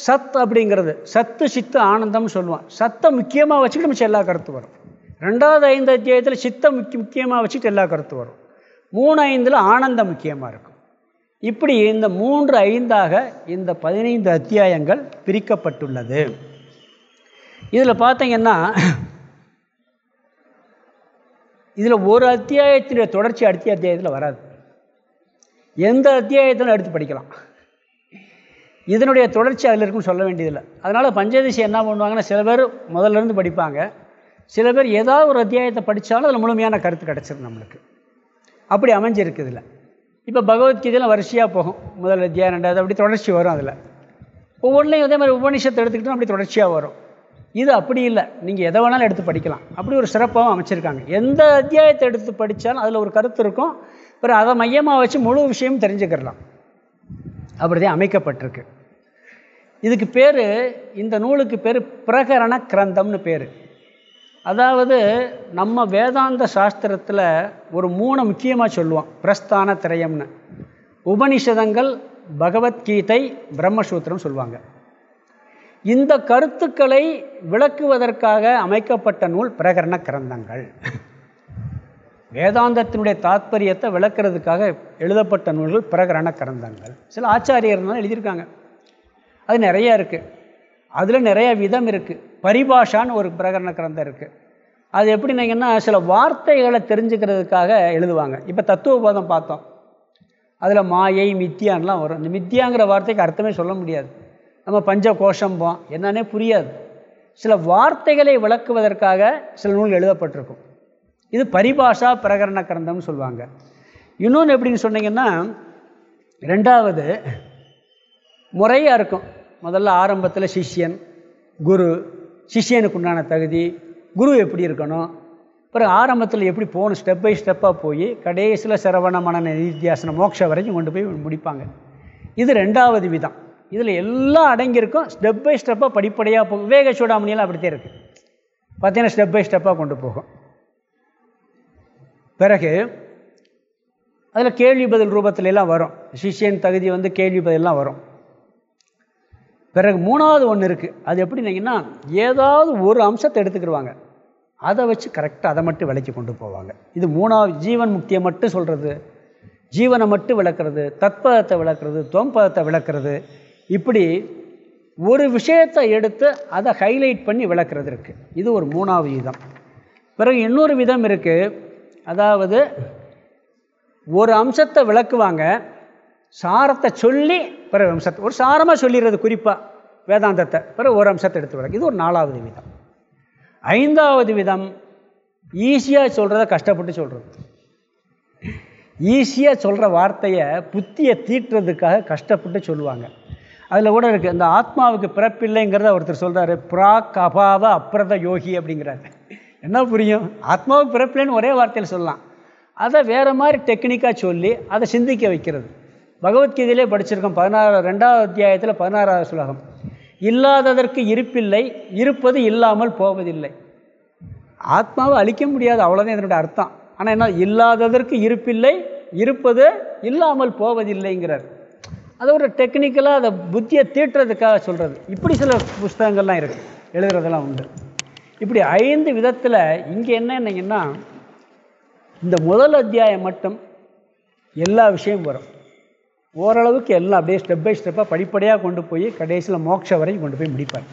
சத் அப்படிங்கிறது. சத்து சித்து ஆனந்தம்னு சொல்லுவான். சத்தை முக்கியமாக வச்சுக்கிட்டு மிச்சம் எல்லா கருத்து வரும். ரெண்டாவது ஐந்து அத்தியாயத்தில் சித்தை முக்கிய முக்கியமாக வச்சுட்டு எல்லா கருத்து வரும். மூணு ஐந்தில் ஆனந்தம் முக்கியமாக இருக்கும். இப்படி இந்த மூன்று ஐந்தாக இந்த பதினைந்து அத்தியாயங்கள் பிரிக்கப்பட்டுள்ளது. இதில் பார்த்தீங்கன்னா இதில் ஒரு அத்தியாயத்தினுடைய தொடர்ச்சி அடுத்த அத்தியாயத்தில் வராது. எந்த அத்தியாயத்திலும் எடுத்து படிக்கலாம். இதனுடைய தொடர்ச்சி அதில் இருக்குன்னு சொல்ல வேண்டியதில்லை. அதனால் பஞ்சதிசை என்ன பண்ணுவாங்கன்னா சில பேர் முதல்ல இருந்து படிப்பாங்க. சில பேர் ஏதாவது ஒரு அத்தியாயத்தை படித்தாலும் அதில் முழுமையான கருத்து கிடச்சிடும் நம்மளுக்கு. அப்படி அமைஞ்சிருக்கு இதில் இப்போ பகவத்கீதையில் வரிசையாக போகும். முதல் அத்தியாயம் ரெண்டாவது அப்படி தொடர்ச்சி வரும் அதில். ஒவ்வொன்றிலையும் அதே மாதிரி உபநிஷத்தை எடுத்துக்கிட்டோம் அப்படி தொடர்ச்சியாக வரும். இது அப்படி இல்லை. நீங்கள் எதை வேணாலும் எடுத்து படிக்கலாம். அப்படி ஒரு சிறப்பாகவும் அமைச்சிருக்காங்க. எந்த அத்தியாயத்தை எடுத்து படித்தாலும் அதில் ஒரு கருத்து இருக்கும். அப்புறம் அதை மையமாக வச்சு முழு விஷயமும் தெரிஞ்சுக்கிடலாம் அப்படிதான் அமைக்கப்பட்டிருக்கு. இதுக்கு பேர் இந்த நூலுக்கு பேர் பிரகரண கிரந்தம்னு பேர். அதாவது நம்ம வேதாந்த சாஸ்திரத்தில் ஒரு மூணு முக்கியமாக சொல்லுவோம் பிரஸ்தான திரயம்னு. உபனிஷதங்கள் பகவத்கீதை பிரம்மசூத்திரம் சொல்லுவாங்க. இந்த கருத்துக்களை விளக்குவதற்காக அமைக்கப்பட்ட நூல் பிரகரண கிரந்தங்கள். வேதாந்தத்தினுடைய தாத்பரியத்தை விளக்குறதுக்காக எழுதப்பட்ட நூல்கள் பிரகரண கிரந்தங்கள். சில ஆச்சாரியர்னால எழுதியிருக்காங்க. அது நிறையா இருக்குது அதில் நிறைய விதம் இருக்குது பரிபாஷான்னு ஒரு பிரகரண கிரந்தம் இருக்குது அது எப்படின்னீங்கன்னா சில வார்த்தைகளை தெரிஞ்சுக்கிறதுக்காக எழுதுவாங்க. இப்போ தத்துவபோதம் பார்த்தோம். அதில் மாயை மித்தியான்லாம் வரும். இந்த மித்தியாங்கிற வார்த்தைக்கு அர்த்தமே சொல்ல முடியாது. நம்ம பஞ்ச கோஷம்போம் என்னன்னே புரியாது. சில வார்த்தைகளை விளக்குவதற்காக சில நூல் எழுதப்பட்டிருக்கும். இது பரிபாஷா பிரகரண கிரந்தம்னு சொல்லுவாங்க. இன்னொன்று எப்படின்னு சொன்னீங்கன்னா ரெண்டாவது முறையாக இருக்கும். முதல்ல ஆரம்பத்தில் சிஷ்யன் குரு. சிஷ்யனுக்கு உண்டான தகுதி. குரு எப்படி இருக்கணும்? பிறகு ஆரம்பத்தில் எப்படி போகணும்? ஸ்டெப் பை ஸ்டெப்பாக போய் கடைசியில் சிரவண மனன நித்தியாசனம் மோட்ச வரைக்கும் கொண்டு போய் முடிப்பாங்க. இது ரெண்டாவது விதம். இதில் எல்லாம் அடங்கியிருக்கும். ஸ்டெப் பை ஸ்டெப்பாக படிப்படியாக போகும் விவேக சூடாமணியெல்லாம் அப்படித்தான் இருக்குது பார்த்தீங்கன்னா ஸ்டெப் பை ஸ்டெப்பாக கொண்டு போகும். பிறகு அதில் கேள்வி பதில் ரூபத்துல எல்லாம் வரும். சிஷ்யன் தகுதி வந்து கேள்வி பதிலெலாம் வரும். பிறகு மூணாவது ஒன்று இருக்குது அது எப்படின்னீங்கன்னா ஏதாவது ஒரு அம்சத்தை எடுத்துக்கிடுவாங்க அதை வச்சு கரெக்டாக அதை மட்டும் விலைக்கு கொண்டு போவாங்க. இது மூணாவது ஜீவன் முக்தியை மட்டும் சொல்கிறது ஜீவனை மட்டும் விளக்குறது தத்பதத்தை விளக்குறது தோம்பதத்தை விளக்குறது. இப்படி ஒரு விஷயத்தை எடுத்து அதை ஹைலைட் பண்ணி விளக்குறது இருக்குது இது ஒரு மூணாவது விதம். பிறகு இன்னொரு விதம் இருக்குது அதாவது ஒரு அம்சத்தை விளக்குவாங்க. சாரத்தை சொல்லி பிறகு அம்சத்தை ஒரு சாரமாக சொல்லிடுறது குறிப்பாக வேதாந்தத்தை. பிறகு ஒரு அம்சத்தை எடுத்து விளக்கு. இது ஒரு நாலாவது விதம். ஐந்தாவது விதம் ஈஸியாக சொல்கிறத கஷ்டப்பட்டு சொல்கிறது ஈஸியாக சொல்கிற வார்த்தையை புத்தியை தீட்டுறதுக்காக கஷ்டப்பட்டு சொல்லுவாங்க. அதில் கூட இருக்குது இந்த ஆத்மாவுக்கு பிறப்பில்லைங்கிறத ஒருத்தர் சொல்கிறாரு பிராக் அபாவ அப்ரத யோகி அப்படிங்கிறாரு. என்ன புரியும்? ஆத்மாவுக்கு பிறப்பில்லைன்னு ஒரே வார்த்தையில் சொல்லலாம். அதை வேறு மாதிரி டெக்னிக்காக சொல்லி அதை சிந்திக்க வைக்கிறது. பகவத்கீதையிலே படிச்சிருக்கோம். பதினாறு ரெண்டாவது அத்தியாயத்தில் பதினாறாவது சுலகம். இல்லாததற்கு இருப்பில்லை இருப்பது இல்லாமல் போவதில்லை. ஆத்மாவை அழிக்க முடியாது அவ்வளோதான் இதனுடைய அர்த்தம். ஆனால் என்ன இல்லாததற்கு இருப்பில்லை இருப்பது இல்லாமல் போவதில்லைங்கிறார். அது ஒரு டெக்னிக்கலாக அதை புத்தியை தீட்டுறதுக்காக சொல்கிறது இப்படி சில புஸ்தகங்கள்லாம் இருக்குது எழுதுறதெல்லாம் உண்டு. இப்படி ஐந்து விதத்தில் இங்கே என்னன்னீங்கன்னா இந்த முதல் அத்தியாயம் மட்டும் எல்லா விஷயம் வரும். ஓரளவுக்கு எல்லாம் அப்படியே ஸ்டெப் பை ஸ்டெப்பாக படிப்படியாக கொண்டு போய் கடைசியில் மோட்ச வரைக்கும் கொண்டு போய் முடிப்பார்.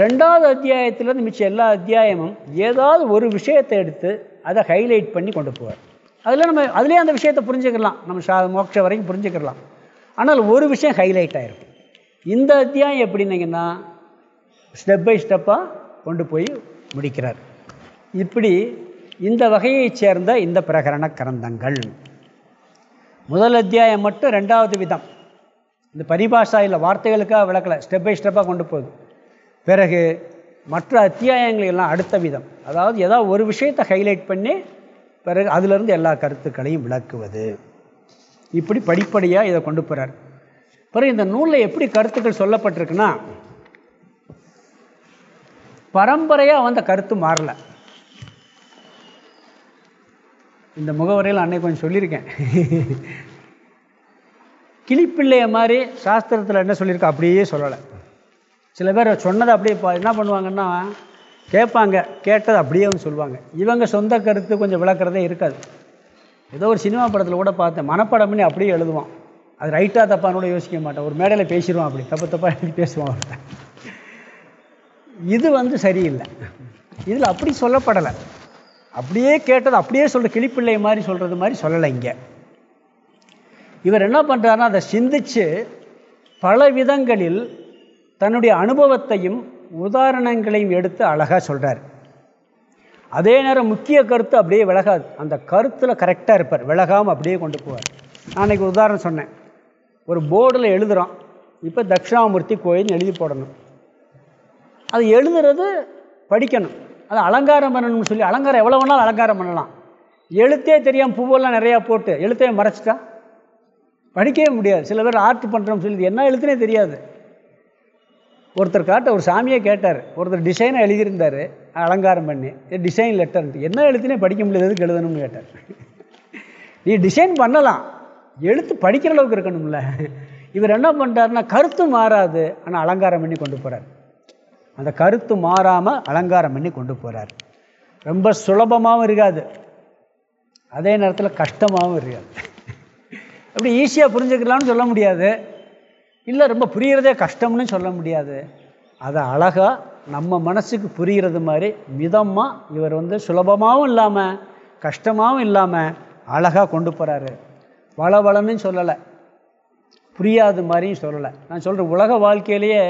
ரெண்டாவது அத்தியாயத்திலேருந்து மிச்சம் எல்லா அத்தியாயமும் ஏதாவது ஒரு விஷயத்தை எடுத்து அதை ஹைலைட் பண்ணி கொண்டு போவார். அதில் நம்ம அதுலேயே அந்த விஷயத்தை புரிஞ்சுக்கலாம். நம்ம சா மோட்ச வரைக்கும் புரிஞ்சுக்கலாம். ஆனால் ஒரு விஷயம் ஹைலைட் ஆகிருக்கும் இந்த அத்தியாயம் எப்படின்னீங்கன்னா ஸ்டெப் பை ஸ்டெப்பாக கொண்டு போய் முடிக்கிறார். இப்படி இந்த வகையைச் சேர்ந்த இந்த பிரகரண கிரந்தங்கள். முதல் அத்தியாயம் மட்டும் ரெண்டாவது விதம். இந்த பரிபாஷா இல்லை வார்த்தைகளுக்காக விளக்கலை. ஸ்டெப் பை ஸ்டெப்பாக கொண்டு போகுது. பிறகு மற்ற அத்தியாயங்கள் எல்லாம் அடுத்த விதம். அதாவது ஏதாவது ஒரு விஷயத்தை ஹைலைட் பண்ணி பிறகு அதிலிருந்து எல்லா கருத்துக்களையும் விளக்குவது. இப்படி படிப்படியாக இதை கொண்டு போகிறார் பிறகு இந்த நூலில் எப்படி கருத்துக்கள் சொல்லப்பட்டிருக்குன்னா பரம்பரையாக வந்த கருத்து மாறலை. இந்த முகவரையில் அன்னைக்கு கொஞ்சம் சொல்லியிருக்கேன். கிளிப்பிள்ளைய மாதிரி சாஸ்திரத்தில் என்ன சொல்லியிருக்கா? அப்படியே சொல்லலை. சில பேர் சொன்னதை அப்படியே என்ன பண்ணுவாங்கன்னா கேட்பாங்க. கேட்டதை அப்படியே வந்து சொல்லுவாங்க. இவங்க சொந்த கருத்து கொஞ்சம் விளக்குறதே இருக்காது. ஏதோ ஒரு சினிமா படத்தில் கூட பார்த்தேன். மனப்படம்னு அப்படியே எழுதுவான். அது ரைட்டாக தப்பான்னு கூட யோசிக்க மாட்டேன். ஒரு மேடையில் பேசிடுவான் அப்படி. தப்பு தப்பாக எழுதி பேசுவான் இது வந்து சரியில்லை. இதில் அப்படி சொல்லப்படலை. அப்படியே கேட்டது அப்படியே சொல்கிற கிளிப்பிள்ளை மாதிரி சொல்கிறது மாதிரி சொல்லலை இங்கே. இவர் என்ன பண்ணுறாருன்னா அதை சிந்தித்து பல விதங்களில் தன்னுடைய அனுபவத்தையும் உதாரணங்களையும் எடுத்து அழகாக சொல்கிறார் அதே நேரம் முக்கிய கருத்து அப்படியே விலகாது. அந்த கருத்தில் கரெக்டாக இருப்பார். விலகாமல் அப்படியே கொண்டு போவார். நான் அன்றைக்கி உதாரணம் சொன்னேன். ஒரு போர்டில் எழுதுகிறோம் இப்போ தட்சிணாமூர்த்தி கோயில்னு எழுதி போடணும். அது எழுதுறது படிக்கணும். அது அலங்காரம் பண்ணணும்னு சொல்லி அலங்காரம் எவ்வளோ வேணாலும் அலங்காரம் பண்ணலாம். எழுத்தே தெரியாமல் பூவெல்லாம் நிறையா போட்டு எழுத்தையும் மறைச்சிட்டா படிக்கவே முடியாது. சில பேர் ஆர்ட் பண்ணுறோம்னு சொல்லி என்ன எழுத்துனே தெரியாது. ஒருத்தர் காட்ட ஒரு சாமியை கேட்டார். ஒருத்தர் டிசைனாக எழுதியிருந்தார் அலங்காரம் பண்ணி. டிசைன் லெட்டர் என்ன எழுத்துனே படிக்க முடியாது எதுக்கு எழுதணும்னு கேட்டார். நீ டிசைன் பண்ணலாம். எழுத்து படிக்கிற அளவுக்கு இருக்கணும்ல. இவர் என்ன பண்ணுறாருன்னா கருத்து மாறாது. ஆனால் அலங்காரம் பண்ணி கொண்டு போகிறார் அந்த கருத்து மாறாமல் அலங்காரம் பண்ணி கொண்டு போகிறார் ரொம்ப சுலபமாகவும் இருக்காது. அதே நேரத்தில் கஷ்டமாகவும் இருக்காது. அப்படி ஈஸியாக புரிஞ்சுக்கலாம்னு சொல்ல முடியாது. இல்லை ரொம்ப புரிகிறதே கஷ்டம்னு சொல்ல முடியாது. அதை அழகாக நம்ம மனசுக்கு புரிகிறது மாதிரி மிதமாக இவர் வந்து சுலபமாகவும் இல்லாமல் கஷ்டமாகவும் இல்லாமல் அழகாக கொண்டு போகிறாரு வளவளன்னு சொல்லலை. புரியாத மாதிரியும் சொல்லலை. நான் சொல்கிறேன் உலக வாழ்க்கையிலேயே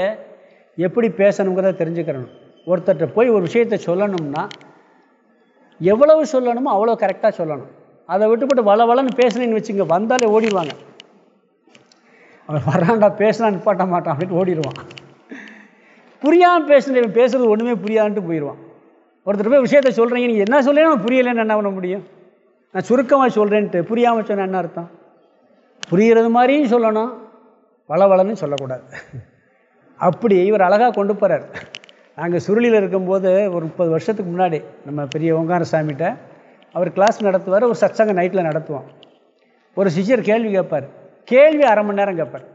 எப்படி பேசணுங்கிறத தெரிஞ்சுக்கிறணும் ஒருத்தர்கிட்ட போய் ஒரு விஷயத்தை சொல்லணும்னா எவ்வளவு சொல்லணுமோ அவ்வளோ கரெக்டாக சொல்லணும். அதை விட்டுப்பட்டு வள வளன்னு பேசுனேன்னு வச்சுங்க வந்தாலே ஓடிடுவாங்க அவன் வராண்டா பேசினா நிப்பாட்ட மாட்டான் அப்படின்ட்டு ஓடிடுவான் புரியாமல் பேசுன பேசுறது ஒன்றுமே புரியாதுன்ட்டு போயிடுவான் ஒருத்தர் போய் விஷயத்த சொல்கிறீங்க நீங்கள் என்ன சொல்லேன்னு புரியலன்னு என்ன பண்ண முடியும்? நான் சுருக்கமாக சொல்கிறேன்ட்டு புரியாமல் சொன்ன என்ன அர்த்தம்? புரிகிறது மாதிரியும் சொல்லணும் வளவளன்னு சொல்லக்கூடாது. அப்படி இவர் அழகாக கொண்டு போகிறார் நாங்கள் சுருளியில் இருக்கும்போது ஒரு முப்பது வருஷத்துக்கு முன்னாடி நம்ம பெரிய ஓங்காரசாமிகிட்ட அவர் கிளாஸ் நடத்துவார் ஒரு சச்சங்க நைட்டில் நடத்துவோம். ஒரு சிஷியர் கேள்வி கேட்பார். கேள்வி அரை மணி நேரம் கேட்பார்.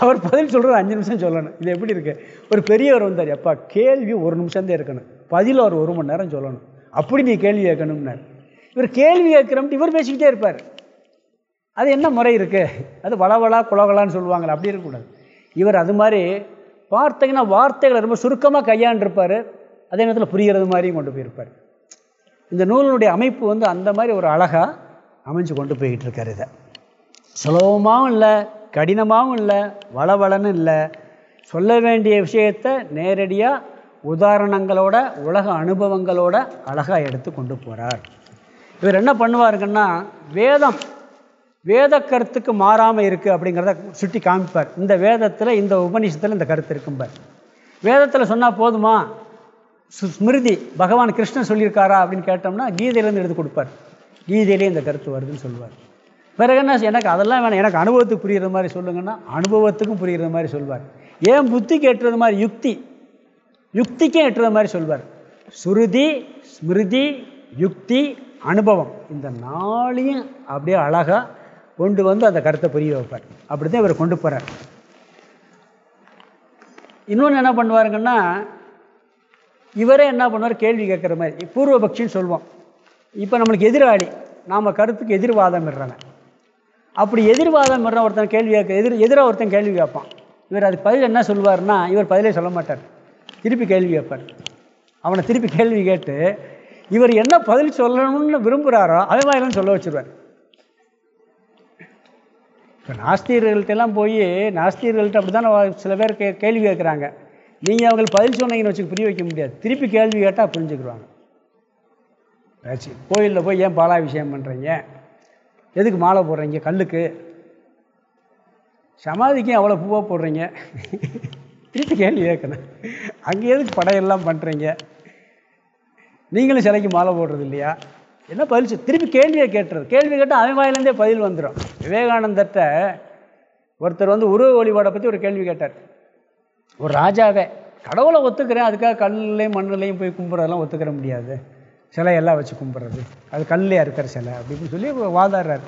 அவர் பதில் சொல்கிறது அஞ்சு நிமிஷம் சொல்லணும். இது எப்படி இருக்கு? ஒரு பெரியவர் வந்தார் எப்பா கேள்வி ஒரு நிமிஷம் தான் இருக்கணும். பதில் அவர் ஒரு மணி நேரம் சொல்லணும். அப்படி நீ கேள்வி கேட்கணும்னார். இவர் கேள்வி கேட்குறோம்ட்டு இவர் பேசிக்கிட்டே இருப்பார். அது என்ன முறை இருக்குது அது வளவளா குலவலான்னு சொல்லுவாங்களே அப்படி இருக்கக்கூடாது. இவர் அது மாதிரி பார்த்தீங்கன்னா வார்த்தைகளை ரொம்ப சுருக்கமாக கையாண்டிருப்பார். அதே நேரத்தில் புரிகிறது மாதிரியும் கொண்டு போயிருப்பார். இந்த நூலினுடைய அமைப்பு வந்து அந்த மாதிரி ஒரு அழகாக அமைஞ்சு கொண்டு போய்கிட்டு இருக்கார் இதை. சுலபமாகவும் இல்லை கடினமாகவும் இல்லை வளவளன்னு இல்லை. சொல்ல வேண்டிய விஷயத்தை நேரடியாக உதாரணங்களோட உலக அனுபவங்களோட அழகாக எடுத்து கொண்டு போகிறார் இவர் என்ன பண்ணுவாருங்கன்னா வேதம் வேத கருத்துக்கு மாறாமல் இருக்குது அப்படிங்கிறத சுட்டி காமிப்பார். இந்த வேதத்தில் இந்த உபநிஷத்தில் இந்த கருத்து இருக்கும்பார் வேதத்தில் சொன்னால் போதுமா? ஸ்மிருதி பகவான் கிருஷ்ணன் சொல்லியிருக்காரா அப்படின்னு கேட்டோம்னா கீதையிலேருந்து எடுத்து கொடுப்பார். கீதையிலே இந்த கருத்து வருதுன்னு சொல்லுவார். பிறகு என்ன எனக்கு அதெல்லாம் வேணாம். எனக்கு அனுபவத்துக்கு புரிகிற மாதிரி சொல்லுங்கன்னா அனுபவத்துக்கும் புரியுற மாதிரி சொல்வார். ஏன் புத்திக்கு எட்டுறது மாதிரி? யுக்தி. யுக்திக்கும் எட்டுறது மாதிரி சொல்வார். சுருதி ஸ்மிருதி யுக்தி அனுபவம். இந்த நாளையும் அப்படியே அழகாக கொண்டு வந்து அந்த கருத்தை புரிய வைப்பார். அப்படி தான் இவர் கொண்டு போகிறார் இன்னொன்று என்ன பண்ணுவாருங்கன்னா இவரே என்ன பண்ணுவார்? கேள்வி கேட்குற மாதிரி. பூர்வபக்ஷின்னு சொல்லுவோம். இப்போ நம்மளுக்கு எதிராளி. நாம் கருத்துக்கு எதிர்வாதம் இடுறாங்க அப்படி எதிர்வாதம் இடுற ஒருத்தன் கேள்வி கேட்க எதிர் எதிராக ஒருத்தன் கேள்வி கேட்பான். இவர் அதுக்கு பதில் என்ன சொல்வார்னா இவர் பதிலே சொல்ல மாட்டார். திருப்பி கேள்வி கேட்பார். அவனை திருப்பி கேள்வி கேட்டு இவர் என்ன பதில் சொல்லணும்னு விரும்புகிறாரோ அதே மாதிரிலாம் சொல்ல வச்சுருவார். இப்போ நாஸ்திகர்கள்ட்டெல்லாம் போய் நாஸ்திகர்கள்ட்ட அப்படி தானே சில பேர் கே கேள்வி கேட்குறாங்க நீங்கள் அவங்களுக்கு பதில் சொன்னீங்கன்னு வச்சு புரிய வைக்க முடியாது. திருப்பி கேள்வி கேட்டால் புரிஞ்சுக்கிடுவாங்க ஆச்சு கோயிலில் போய் ஏன் பாலாபிஷேகம் பண்ணுறீங்க எதுக்கு மாலை போடுறீங்க? கல்லுக்கு. சமாதிக்கும் அவ்வளோ பூவாக போடுறீங்க? திருப்பி கேள்வி கேட்கணும் அங்கே எதுக்கு படையெல்லாம் பண்ணுறீங்க நீங்களும் சிலைக்கு மாலை போடுறது இல்லையா? என்ன பதில் சொல் திருப்பி கேள்வியை கேட்டுறது. கேள்வி கேட்டால் அவன் வாயிலேருந்தே பதில் வந்துடும் விவேகானந்தர்கிட்ட ஒருத்தர் வந்து உருவ வழிபாடை பற்றி ஒரு கேள்வி கேட்டார். ஒரு ராஜாவே கடவுளை ஒத்துக்கிறேன் அதுக்காக கல்லுலையும் மண்ணுலையும் போய் கும்பிட்றதெல்லாம் ஒத்துக்கிற முடியாது. சிலையெல்லாம் வச்சு கும்பிட்றது அது கல்லையாக இருக்கிற சிலை அப்படின்னு சொல்லி வாதாடுறாரு.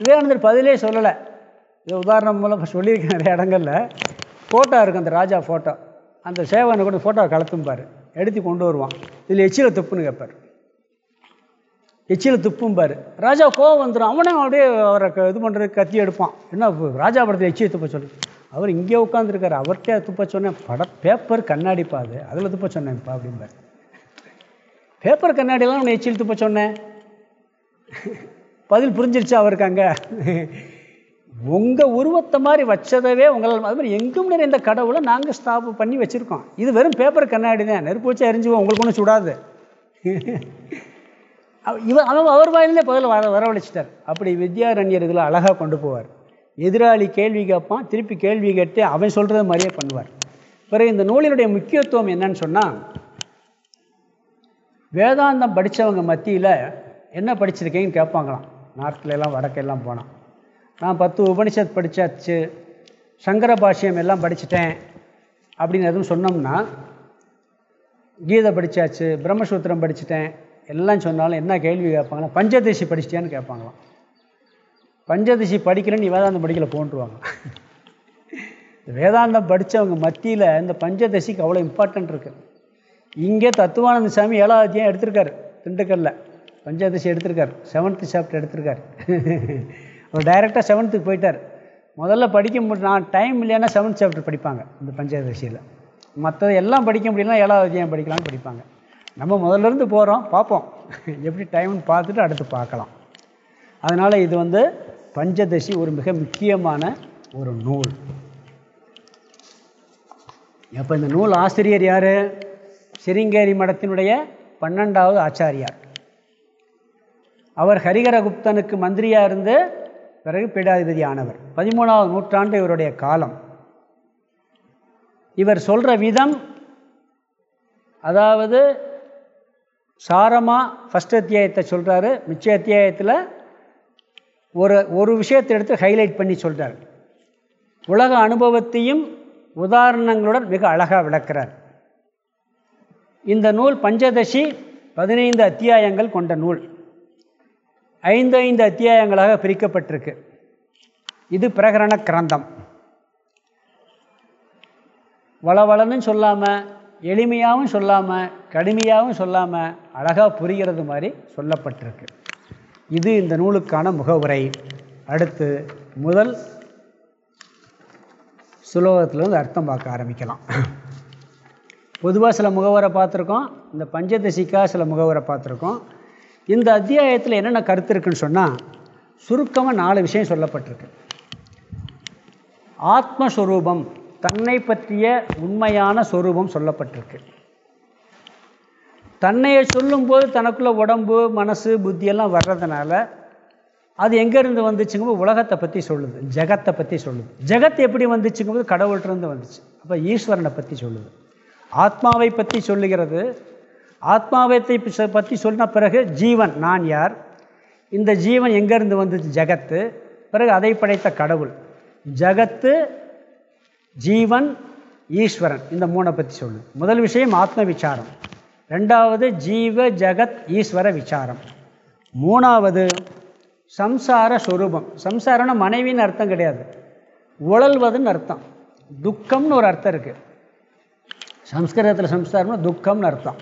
விவேகானந்தர் பதிலே சொல்லலை. இது உதாரணம் மூலம் சொல்லியிருக்கேன் நிறைய இடங்கள்ல. ஃபோட்டோ இருக்குது அந்த ராஜா ஃபோட்டோ அந்த சேவனை கூட ஃபோட்டோவை கலத்தும்பார். எடுத்து கொண்டு வருவான். இதில் எச்சில துப்புன்னு கேட்பார் எச்சியில் துப்பும்பார் ராஜா கோவம் வந்துடும் அவனே அப்படியே அவரை இது பண்ணுறதுக்கு கத்தி எடுப்பான். என்ன ராஜா படத்தில் எச்சியை துப்ப சொல்லு. அவர் இங்கே உட்காந்துருக்காரு அவர்கிட்ட துப்ப சொன்னேன். பட பேப்பர் கண்ணாடி பாது அதில் துப்ப சொன்னேன்ப்பா அப்படிம்பார். பேப்பர் கண்ணாடியெல்லாம் உன்னை எச்சில் துப்ப சொன்னேன். பதில் புரிஞ்சிருச்சா அவருக்கு அங்கே? உங்கள் உருவத்தை மாதிரி வச்சதவே உங்களால் அது மாதிரி எங்கும் நிறைந்த கடவுளை நாங்கள் ஸ்டாப் பண்ணி வச்சுருக்கோம். இது வெறும் பேப்பர் கண்ணாடி தான். நெருப்பு வச்சு எரிஞ்சுவோம். உங்களுக்கு ஒன்றும் சுடாது. அவ- அவன் அவர் வாயிலே பதில் வர வரவழைச்சிட்டார். அப்படி வித்யாரண்யர் இதில் அழகாக கொண்டு போவார். எதிராளி கேள்வி கேட்பான் திருப்பி கேள்வி கேட்டு அவன் சொல்கிறது மாதிரியே பண்ணுவார். பிறகு இந்த நூலினுடைய முக்கியத்துவம் என்னன்னு சொன்னால் வேதாந்தம் படித்தவங்க மத்தியில் என்ன படிச்சிருக்கீங்கன்னு கேட்பாங்களாம். நார்த்ல எல்லாம் வடக்கெல்லாம் போனான் நான் பத்து உபனிஷத் படித்தாச்சு சங்கர பாஷ்யம் எல்லாம் படிச்சிட்டேன் அப்படின்னு எதுவும் சொன்னோம்னா கீதை படித்தாச்சு பிரம்மசூத்திரம் படிச்சிட்டேன் எல்லாம் சொன்னாலும் என்ன கேள்வி கேட்பாங்களா பஞ்சதசி படிச்சிட்டியான்னு கேட்பாங்களாம். பஞ்சதசி படிக்கலன்னு நீ வேதாந்தம் படிக்கல போன்றுவாங்க. இந்த வேதாந்தம் படித்தவங்க மத்தியில் இந்த பஞ்சதசிக்கு அவ்வளோ இம்பார்ட்டன்ட் இருக்குது இங்கே தத்துவானந்த சாமி ஏழாவது அத்தியாயம் எடுத்திருக்காரு திண்டுக்கல்ல. பஞ்சதசி எடுத்திருக்காரு செவன்த்து சாப்டர் எடுத்திருக்காரு. அவர் டைரெக்டாக செவன்த்துக்கு போயிட்டார். முதல்ல படிக்க முடியும் நான் டைம் இல்லைன்னா செவன்த் சாப்டர் படிப்பாங்க இந்த பஞ்சதசியில். மற்றது எல்லாம் படிக்க முடியலன்னா ஏழாவது அத்தியாயம் படிக்கலாம்னு படிப்பாங்க. நம்ம முதல்ல இருந்து போகிறோம் பார்ப்போம் எப்படி டைம்னு பார்த்துட்டு அடுத்து பார்க்கலாம். அதனால் இது வந்து பஞ்சதசி ஒரு மிக முக்கியமான ஒரு நூல். அப்போ இந்த நூல் ஆசிரியர் யார்? சிருங்கேரி மடத்தினுடைய பன்னெண்டாவது ஆச்சாரியார். அவர் ஹரிகரகுப்தனுக்கு மந்திரியாக இருந்து பிறகு பீடாதிபதி ஆனவர் பதிமூணாவது நூற்றாண்டு இவருடைய காலம். இவர் சொல்கிற விதம் அதாவது சாரமாக ஃபஸ்ட் அத்தியாயத்தை சொல்கிறாரு மிச்ச அத்தியாயத்தில் ஒரு ஒரு விஷயத்தை எடுத்து ஹைலைட் பண்ணி சொல்கிறார் உலக அனுபவத்தையும் உதாரணங்களுடன் மிக அழகாக விளக்கிறார். இந்த நூல் பஞ்சதசி பதினைந்து அத்தியாயங்கள் கொண்ட நூல். ஐந்து ஐந்து அத்தியாயங்களாக பிரிக்கப்பட்டிருக்கு. இது பிரகரண கிரந்தம். வளவளன்னு சொல்லாமல் எளிமையாகவும் சொல்லாமல் கடுமையாகவும் சொல்லாமல் அழகாக புரிகிறது மாதிரி சொல்லப்பட்டிருக்கு. இது இந்த நூலுக்கான முகவுரை. அடுத்து முதல் சுலோகத்திலேருந்து அர்த்தம் பார்க்க ஆரம்பிக்கலாம். பொதுவாக சில முகவரை பார்த்துருக்கோம் இந்த பஞ்சதசிக்காக சில முகவரை பார்த்துருக்கோம். இந்த அத்தியாயத்தில் என்னென்ன கருத்து இருக்குன்னு சொன்னால் சுருக்கமாக நாலு விஷயம் சொல்லப்பட்டிருக்கு. ஆத்மஸ்வரூபம் தன்னை பற்றிய உண்மையான சொரூபம் சொல்லப்பட்டிருக்கு. தன்னையை சொல்லும்போது தனக்குள்ள உடம்பு மனசு புத்தியெல்லாம் வர்றதுனால அது எங்கேருந்து வந்துச்சுங்கும்போது உலகத்தை பற்றி சொல்லுது ஜெகத்தை பற்றி சொல்லுது. ஜெகத் எப்படி வந்துச்சுங்கும்போது கடவுள்கிட்டருந்து வந்துச்சு. அப்போ ஈஸ்வரனை பற்றி சொல்லுது. ஆத்மாவை பற்றி சொல்லுகிறது. ஆத்மாவத்தை பற்றி சொன்ன பிறகு ஜீவன் நான் யார்? இந்த ஜீவன் எங்கேருந்து வந்துச்சு ஜெகத்து. பிறகு அதை படைத்த கடவுள். ஜகத்து ஜீவன் ஈஸ்வரன். இந்த மூணை பற்றி சொல்லு. முதல் விஷயம் ஆத்ம விசாரம். ரெண்டாவது ஜீவ ஜகத் ஈஸ்வர விசாரம். மூணாவது சம்சார ஸ்வரூபம் சம்சாரம்னா மனைவின்னு அர்த்தம் கிடையாது. உழல்வதுன்னு அர்த்தம். துக்கம்னு ஒரு அர்த்தம் இருக்குது சம்ஸ்கிருதத்தில் சம்சாரம்னா துக்கம்னு அர்த்தம்.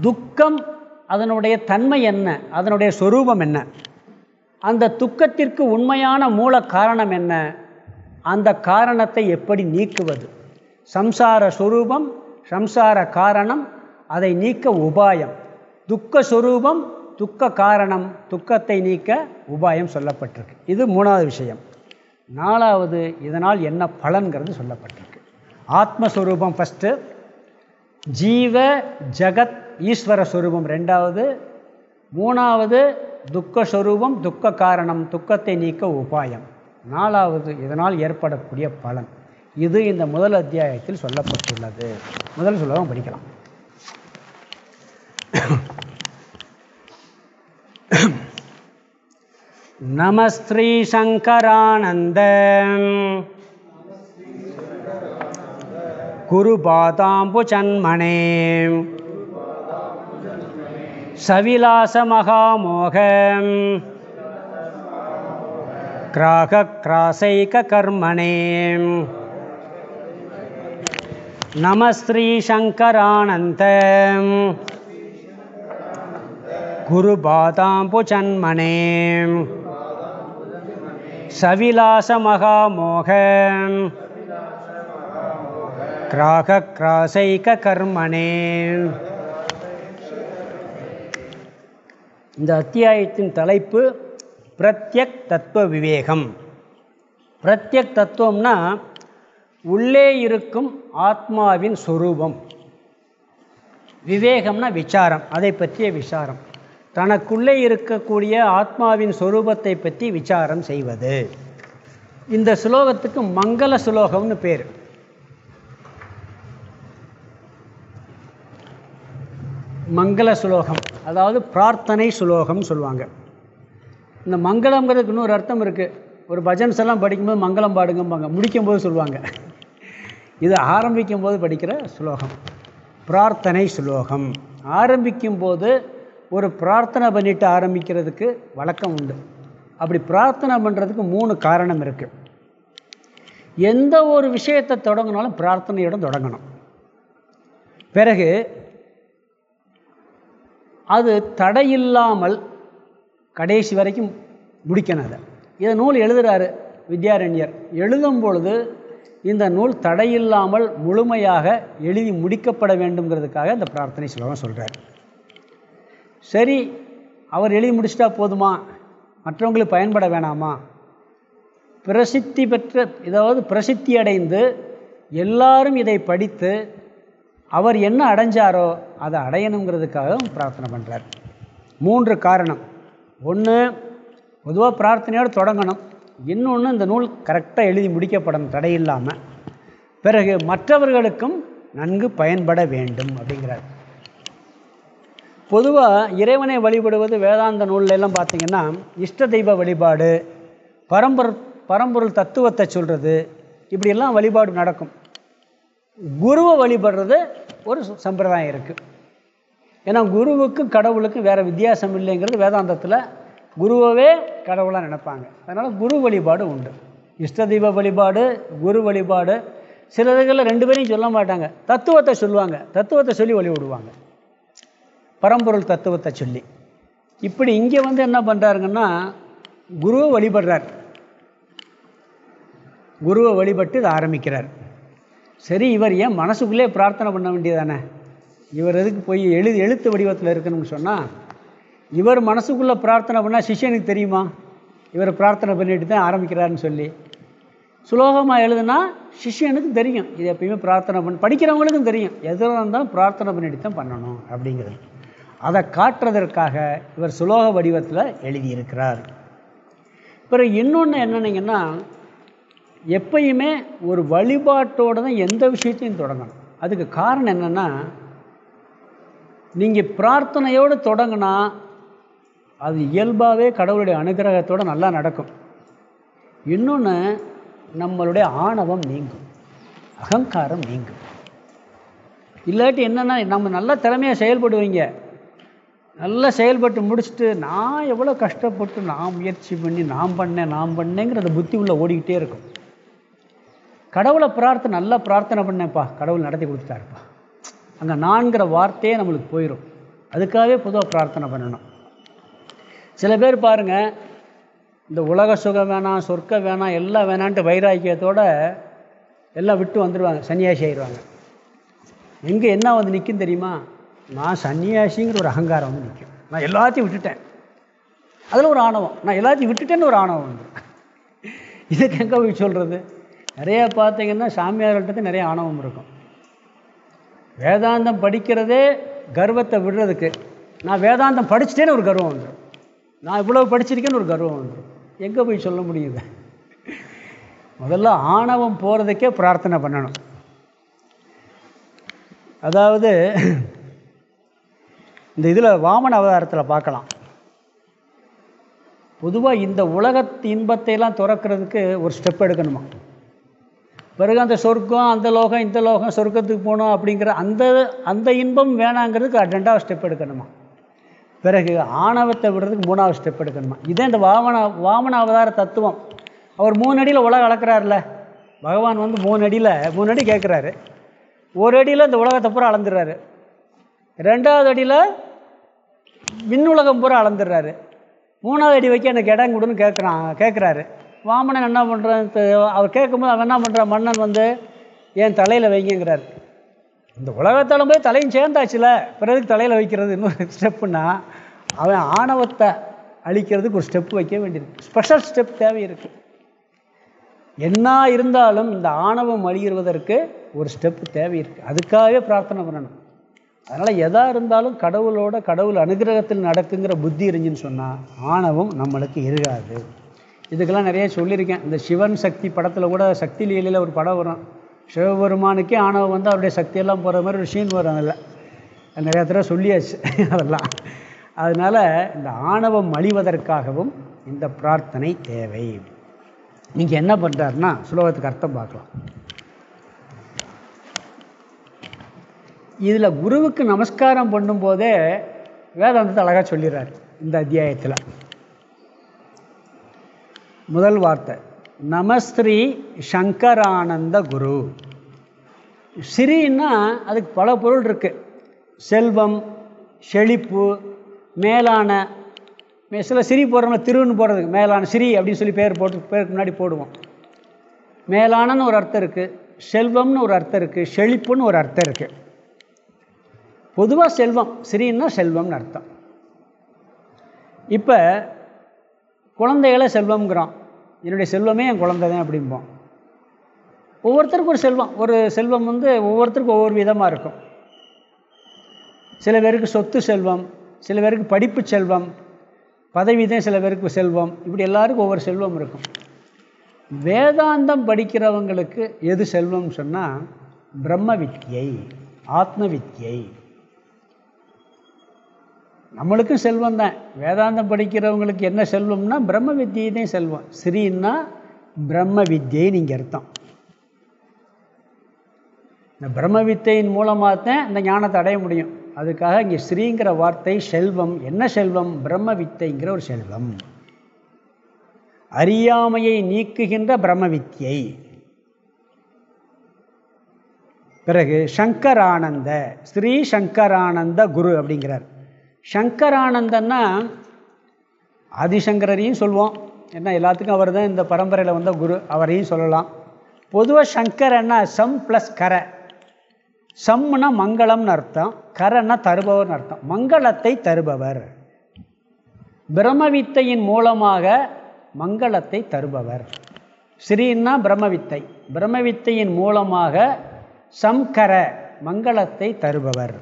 துக்கம் அதனுடைய தன்மை என்ன? அதனுடைய சொரூபம் என்ன? அந்த துக்கத்திற்கு உண்மையான மூல காரணம் என்ன? அந்த காரணத்தை எப்படி நீக்குவது? சம்சார சுரூபம் சம்சார காரணம் அதை நீக்க உபாயம். துக்க துக்க காரணம் துக்கத்தை நீக்க உபாயம் சொல்லப்பட்டிருக்கு. இது மூணாவது விஷயம். நாலாவது இதனால் என்ன பலன்கிறது சொல்லப்பட்டிருக்கு. ஆத்மஸ்வரூபம் ஃபஸ்ட்டு ஜீவ ஜகத் ஈஸ்வர ஸ்வரூபம் ரெண்டாவது மூணாவது துக்க ஸ்வரூபம் துக்க காரணம் துக்கத்தை நீக்க உபாயம். நாலாவது இதனால் ஏற்படக்கூடிய பலன். இது இந்த முதல் அத்தியாயத்தில் சொல்லப்பட்டுள்ளது. முதல் சொல்லவும் படிக்கலாம். நமஸ்ரீ சங்கரானந்த. மகாமோகம். सविलासमहामोहम् ग्राहक्रासैककर्मणे नमस्त्रीशङ्करानन्त गुरुबादाम्बुजन्मने सविलासमहामोह ग्राहक्रासैककर्मणे இந்த அத்தியாயத்தின் தலைப்பு பிரத்யக் தத்துவ விவேகம் பிரத்யக் தத்துவம்னா உள்ளே இருக்கும் ஆத்மாவின் சொரூபம். விவேகம்னா விசாரம் அதை பற்றிய விசாரம். தனக்குள்ளே இருக்கக்கூடிய ஆத்மாவின் சொரூபத்தை பற்றி விசாரம் செய்வது. இந்த சுலோகத்துக்கு மங்கள சுலோகம்னு பேர். மங்கள சுலோகம் அதாவது பிரார்த்தனை சுலோகம்னு சொல்லுவாங்க. இந்த மங்களம்ங்கிறதுக்கு இன்னொரு அர்த்தம் இருக்குது ஒரு பஜன்ஸ் எல்லாம் படிக்கும்போது மங்களம் பாடுங்கம்பாங்க. முடிக்கும்போது சொல்லுவாங்க. இது ஆரம்பிக்கும் போது படிக்கிற ஸ்லோகம். பிரார்த்தனை சுலோகம் ஆரம்பிக்கும் போது ஒரு பிரார்த்தனை பண்ணிட்டு ஆரம்பிக்கிறதுக்கு வழக்கம் உண்டு. அப்படி பிரார்த்தனை பண்ணுறதுக்கு மூணு காரணம் இருக்குது எந்த ஒரு விஷயத்தை தொடங்கினாலும் பிரார்த்தனையோட தொடங்கணும். பிறகு அது தடையில்லாமல் கடைசி வரைக்கும் முடிக்கணும் அதை. இதை நூல் எழுதுகிறாரு வித்யாரண்யர். எழுதும் பொழுது இந்த நூல் தடையில்லாமல் முழுமையாக எழுதி முடிக்கப்பட வேண்டுங்கிறதுக்காக இந்த பிரார்த்தனை ஸ்லோகம் சொல்கிறார் சரி அவர் எழுதி முடிச்சிட்டா போதுமா? மற்றவங்களுக்கு பயன்பட வேணாமா? பிரசித்தி பெற்ற இதாவது பிரசித்தி அடைந்து எல்லாரும் இதை படித்து அவர் என்ன அடைஞ்சாரோ அதை அடையணுங்கிறதுக்காகவும் பிரார்த்தனை பண்ணுறார் மூன்று காரணம். ஒன்று பொதுவாக பிரார்த்தனையோடு தொடங்கணும். இன்னொன்று இந்த நூல் கரெக்டாக எழுதி முடிக்கப்படணும் தடையில்லாமல் பிறகு மற்றவர்களுக்கும் நன்கு பயன்பட வேண்டும் அப்படிங்கிறார். பொதுவாக இறைவனை வழிபடுவது வேதாந்த நூல்ல பார்த்திங்கன்னா இஷ்ட தெய்வ வழிபாடு பரம்பொருள் பரம்பொருள் தத்துவத்தை சொல்கிறது இப்படியெல்லாம் வழிபாடு நடக்கும். குருவை வழிபடுறது ஒரு சு- சம்பிரதாயம் இருக்குது ஏன்னா குருவுக்கும் கடவுளுக்கும் வேறு வித்தியாசம் இல்லைங்கிறது வேதாந்தத்தில் குருவவே கடவுளாக நினைப்பாங்க. அதனால் குரு வழிபாடு உண்டு. இஷ்ட தெய்வ வழிபாடு குரு வழிபாடு சில இதுகளில் ரெண்டு பேரையும் சொல்ல மாட்டாங்க. தத்துவத்தை சொல்லுவாங்க. தத்துவத்தை சொல்லி வழிவிடுவாங்க பரம்பொருள் தத்துவத்தை சொல்லி. இப்படி இங்கே வந்து என்ன பண்ணுறாருங்கன்னா குருவை வழிபடுறார். குருவை வழிபட்டு இதை ஆரம்பிக்கிறார். சரி இவர் ஏன் மனசுக்குள்ளே பிரார்த்தனை பண்ண வேண்டியதானே இவர் எதுக்கு போய் எழுது எழுத்து வடிவத்தில் இருக்கணும்னு சொன்னால் இவர் மனசுக்குள்ளே பிரார்த்தனை பண்ணால் சிஷ்யனுக்கு தெரியுமா? இவர் பிரார்த்தனை பண்ணிட்டு தான் ஆரம்பிக்கிறாருன்னு சொல்லி. சுலோகமாக எழுதுனா சிஷ்யனுக்கு தெரியும். இது எப்பயுமே பிரார்த்தனை பண்ண படிக்கிறவங்களுக்கும் தெரியும். எதிராக இருந்தாலும் பிரார்த்தனை பண்ணிட்டு தான் பண்ணணும் அப்படிங்கிறது. அதை காட்டுறதற்காக இவர் சுலோக வடிவத்தில் எழுதியிருக்கிறார். பிறகு இன்னொன்று என்னன்னீங்கன்னா எப்பயுமே ஒரு வழிபாட்டோடு தான் எந்த விஷயத்தையும் தொடங்கணும். அதுக்கு காரணம் என்னென்னா நீங்கள் பிரார்த்தனையோடு தொடங்கினா அது இயல்பாகவே கடவுளுடைய அனுகிரகத்தோடு நல்லா நடக்கும். இன்னொன்று நம்மளுடைய ஆணவம் நீங்கும். அகங்காரம் நீங்கும். இல்லாட்டி என்னென்னா நம்ம நல்ல திறமையாக செயல்படுவீங்க. நல்லா செயல்பட்டு முடிச்சுட்டு நான் எவ்வளோ கஷ்டப்பட்டு நான் முயற்சி பண்ணி நான் பண்ணேன் நான் பண்ணேங்கிற அந்த புத்தி உள்ள ஓடிக்கிட்டே இருக்கும். கடவுளை பிரார்த்தனை நல்லா பிரார்த்தனை பண்ணேன்ப்பா. கடவுள் நடத்தி கொடுத்துட்டாருப்பா. அங்கே நான்கிற வார்த்தையே நம்மளுக்கு போயிடும் அதுக்காகவே பொதுவாக பிரார்த்தனை பண்ணணும். சில பேர் பாருங்கள் இந்த உலக சுகம் வேணாம் சொர்க்கம் வேணாம் எல்லாம் வேணான்ட்டு வைராக்கியத்தோடு எல்லாம் விட்டு வந்துடுவாங்க சன்னியாசி ஆயிடுவாங்க. எங்கே என்ன வந்து நிற்கும் தெரியுமா? நான் சன்னியாசிங்கிற ஒரு அகங்காரம் வந்து நிற்கும் நான் எல்லாத்தையும் விட்டுட்டேன். அதில் ஒரு ஆணவம். நான் எல்லாத்தையும் விட்டுட்டேன்னு ஒரு ஆணவம் வந்து இதுக்கு எங்கே போய் சொல்கிறது நிறையா பார்த்தீங்கன்னா சாமியார்கள்ட்ட நிறைய ஆணவம் இருக்கும். வேதாந்தம் படிக்கிறதே கர்வத்தை விடுறதுக்கு. நான் வேதாந்தம் படிச்சிட்டேன்னு ஒரு கர்வம் வந்துடும் நான் இவ்வளோ படிச்சிருக்கேன்னு ஒரு கர்வம் வந்துடும் எங்கே போய் சொல்ல முடியுது? முதல்ல ஆணவம் போகிறதுக்கே பிரார்த்தனை பண்ணணும். அதாவது இந்த இதில் வாமன அவதாரத்தில் பார்க்கலாம். பொதுவாக இந்த உலகத்து இன்பத்தையெல்லாம் துறக்கிறதுக்கு ஒரு ஸ்டெப் எடுக்கணுமா? பிறகு அந்த சொர்க்கம் அந்த லோகம் இந்த லோகம் சொர்க்கத்துக்கு போகணும் அப்படிங்கிற அந்த அந்த இன்பம் வேணாங்கிறதுக்கு ரெண்டாவது ஸ்டெப் எடுக்கணுமா? பிறகு ஆணவத்தை விடுறதுக்கு மூணாவது ஸ்டெப் எடுக்கணுமா? இதே இந்த வாமன வாமன அவதார தத்துவம். அவர் மூணு அடியில் உலகம் அளக்கிறார்ல. பகவான் வந்து மூணு அடியில் மூணு அடி கேட்குறாரு ஒரு அடியில் இந்த உலகத்தை பூரா அளந்துடுறாரு. ரெண்டாவது அடியில் விண்ணுலகம் பூரா அளந்துடுறாரு. மூணாவது அடி வைக்க எனக்கு இடம் கொடுன்னு கேட்குறான் கேட்குறாரு வாமனன் என்ன பண்ணுறான் அவர் கேட்கும்போது அவன் என்ன பண்ணுறான் மன்னன் வந்து என் தலையில் வைங்கிறார் இந்த உலகத்தாலும் போய் தலையும் சேர்ந்தாச்சுல பிறகு தலையில் வைக்கிறது இன்னொரு ஸ்டெப்புன்னா அவன் ஆணவத்தை அழிக்கிறதுக்கு ஒரு ஸ்டெப் வைக்க வேண்டியிருக்கு. ஸ்பெஷல் ஸ்டெப் தேவை இருக்குது என்ன இருந்தாலும் இந்த ஆணவம் அழிகிறதற்கு ஒரு ஸ்டெப் தேவை இருக்குது அதுக்காகவே பிரார்த்தனை பண்ணணும். அதனால் எதாக இருந்தாலும் கடவுளோட கடவுள் அனுகிரகத்தில் நடக்குங்கிற புத்தி இருந்துன்னு சொன்னால் ஆணவம் நம்மளுக்கு இருக்காது. இதுக்கெல்லாம் நிறைய சொல்லியிருக்கேன். இந்த சிவன் சக்தி படத்தில் கூட சக்தி லீலையில் ஒரு படம் வரும். சிவபெருமானுக்கே ஆணவம் வந்து அவருடைய சக்தியெல்லாம் போகிற மாதிரி ஒரு சீன் வரும் அதில். நிறையா தடவை சொல்லியாச்சு அதெல்லாம். அதனால் இந்த ஆணவம் அழிவதற்காகவும் இந்த பிரார்த்தனை தேவை. நீங்கள் என்ன பண்ணுறாருன்னா சுலோகத்துக்கு அர்த்தம் பார்க்கலாம். இதில் குருவுக்கு நமஸ்காரம் பண்ணும்போதே வேதாந்தத்தை அழகாக சொல்லிடுறாரு இந்த அத்தியாயத்தில். முதல் வார்த்தை. நமஸ்ரீ சங்கரானந்த குரு. ஸ்ரீன்னா அதுக்கு பல பொருள் இருக்குது செல்வம் செழிப்பு மேலான மே- சில சிரி போடுறவங்க திருன்னு போடுறதுக்கு மேலான சிரி அப்படின்னு சொல்லி பேர் போட்டு பேருக்கு முன்னாடி போடுவோம். மேலானன்னு ஒரு அர்த்தம் இருக்குது செல்வம்னு ஒரு அர்த்தம் இருக்குது செழிப்புன்னு ஒரு அர்த்தம் இருக்குது பொதுவாக செல்வம் ஸ்ரீன்னா செல்வம்னு அர்த்தம். இப்போ குழந்தைகளை செல்வம்ங்கிறான். என்னுடைய செல்வமே என் குழந்தை தான் அப்படிம்போம் ஒவ்வொருத்தருக்கும் ஒரு செல்வம். ஒரு செல்வம் வந்து ஒவ்வொருத்தருக்கும் ஒவ்வொரு விதமாக இருக்கும். சில பேருக்கு சொத்து செல்வம் சில பேருக்கு படிப்பு செல்வம் பதவி தான் சில பேருக்கு செல்வம். இப்படி எல்லாருக்கும் ஒவ்வொரு செல்வம் இருக்கும். வேதாந்தம் படிக்கிறவங்களுக்கு எது செல்வம்னு சொன்னால் பிரம்ம வித்யை ஆத்ம வித்யை நம்மளுக்கும் செல்வம் தான். வேதாந்தம் படிக்கிறவங்களுக்கு என்ன செல்வம்னா பிரம்ம வித்தியை தான் செல்வம். ஸ்ரீன்னா பிரம்ம வித்யை நீங்கள் அர்த்தம். இந்த பிரம்ம வித்தையின் மூலமாக தான் இந்த ஞானத்தை அடைய முடியும். அதுக்காக இங்கே ஸ்ரீங்கிற வார்த்தை செல்வம். என்ன செல்வம்? பிரம்ம வித்தைங்கிற ஒரு செல்வம். அறியாமையை நீக்குகின்ற பிரம்ம வித்தியை. பிறகு சங்கரானந்த ஸ்ரீ சங்கரானந்த குரு அப்படிங்கிறார். சங்கரானந்தன்னா ஆதிசங்கரையும் சொல்லுவோம் ஏன்னா எல்லாத்துக்கும் அவர் தான் இந்த பரம்பரையில் வந்த குரு அவரையும் சொல்லலாம். பொதுவாக சங்கரன்னா சம் ப்ளஸ் கரை. சம்னா மங்களம்னு அர்த்தம் கரன்னா தருபவர்னு அர்த்தம். மங்களத்தை தருபவர். பிரம்மவித்தையின் மூலமாக மங்களத்தை தருபவர். ஸ்ரீன்னா பிரம்மவித்தை. பிரம்மவித்தையின் மூலமாக சம்கர மங்களத்தை தருபவர்.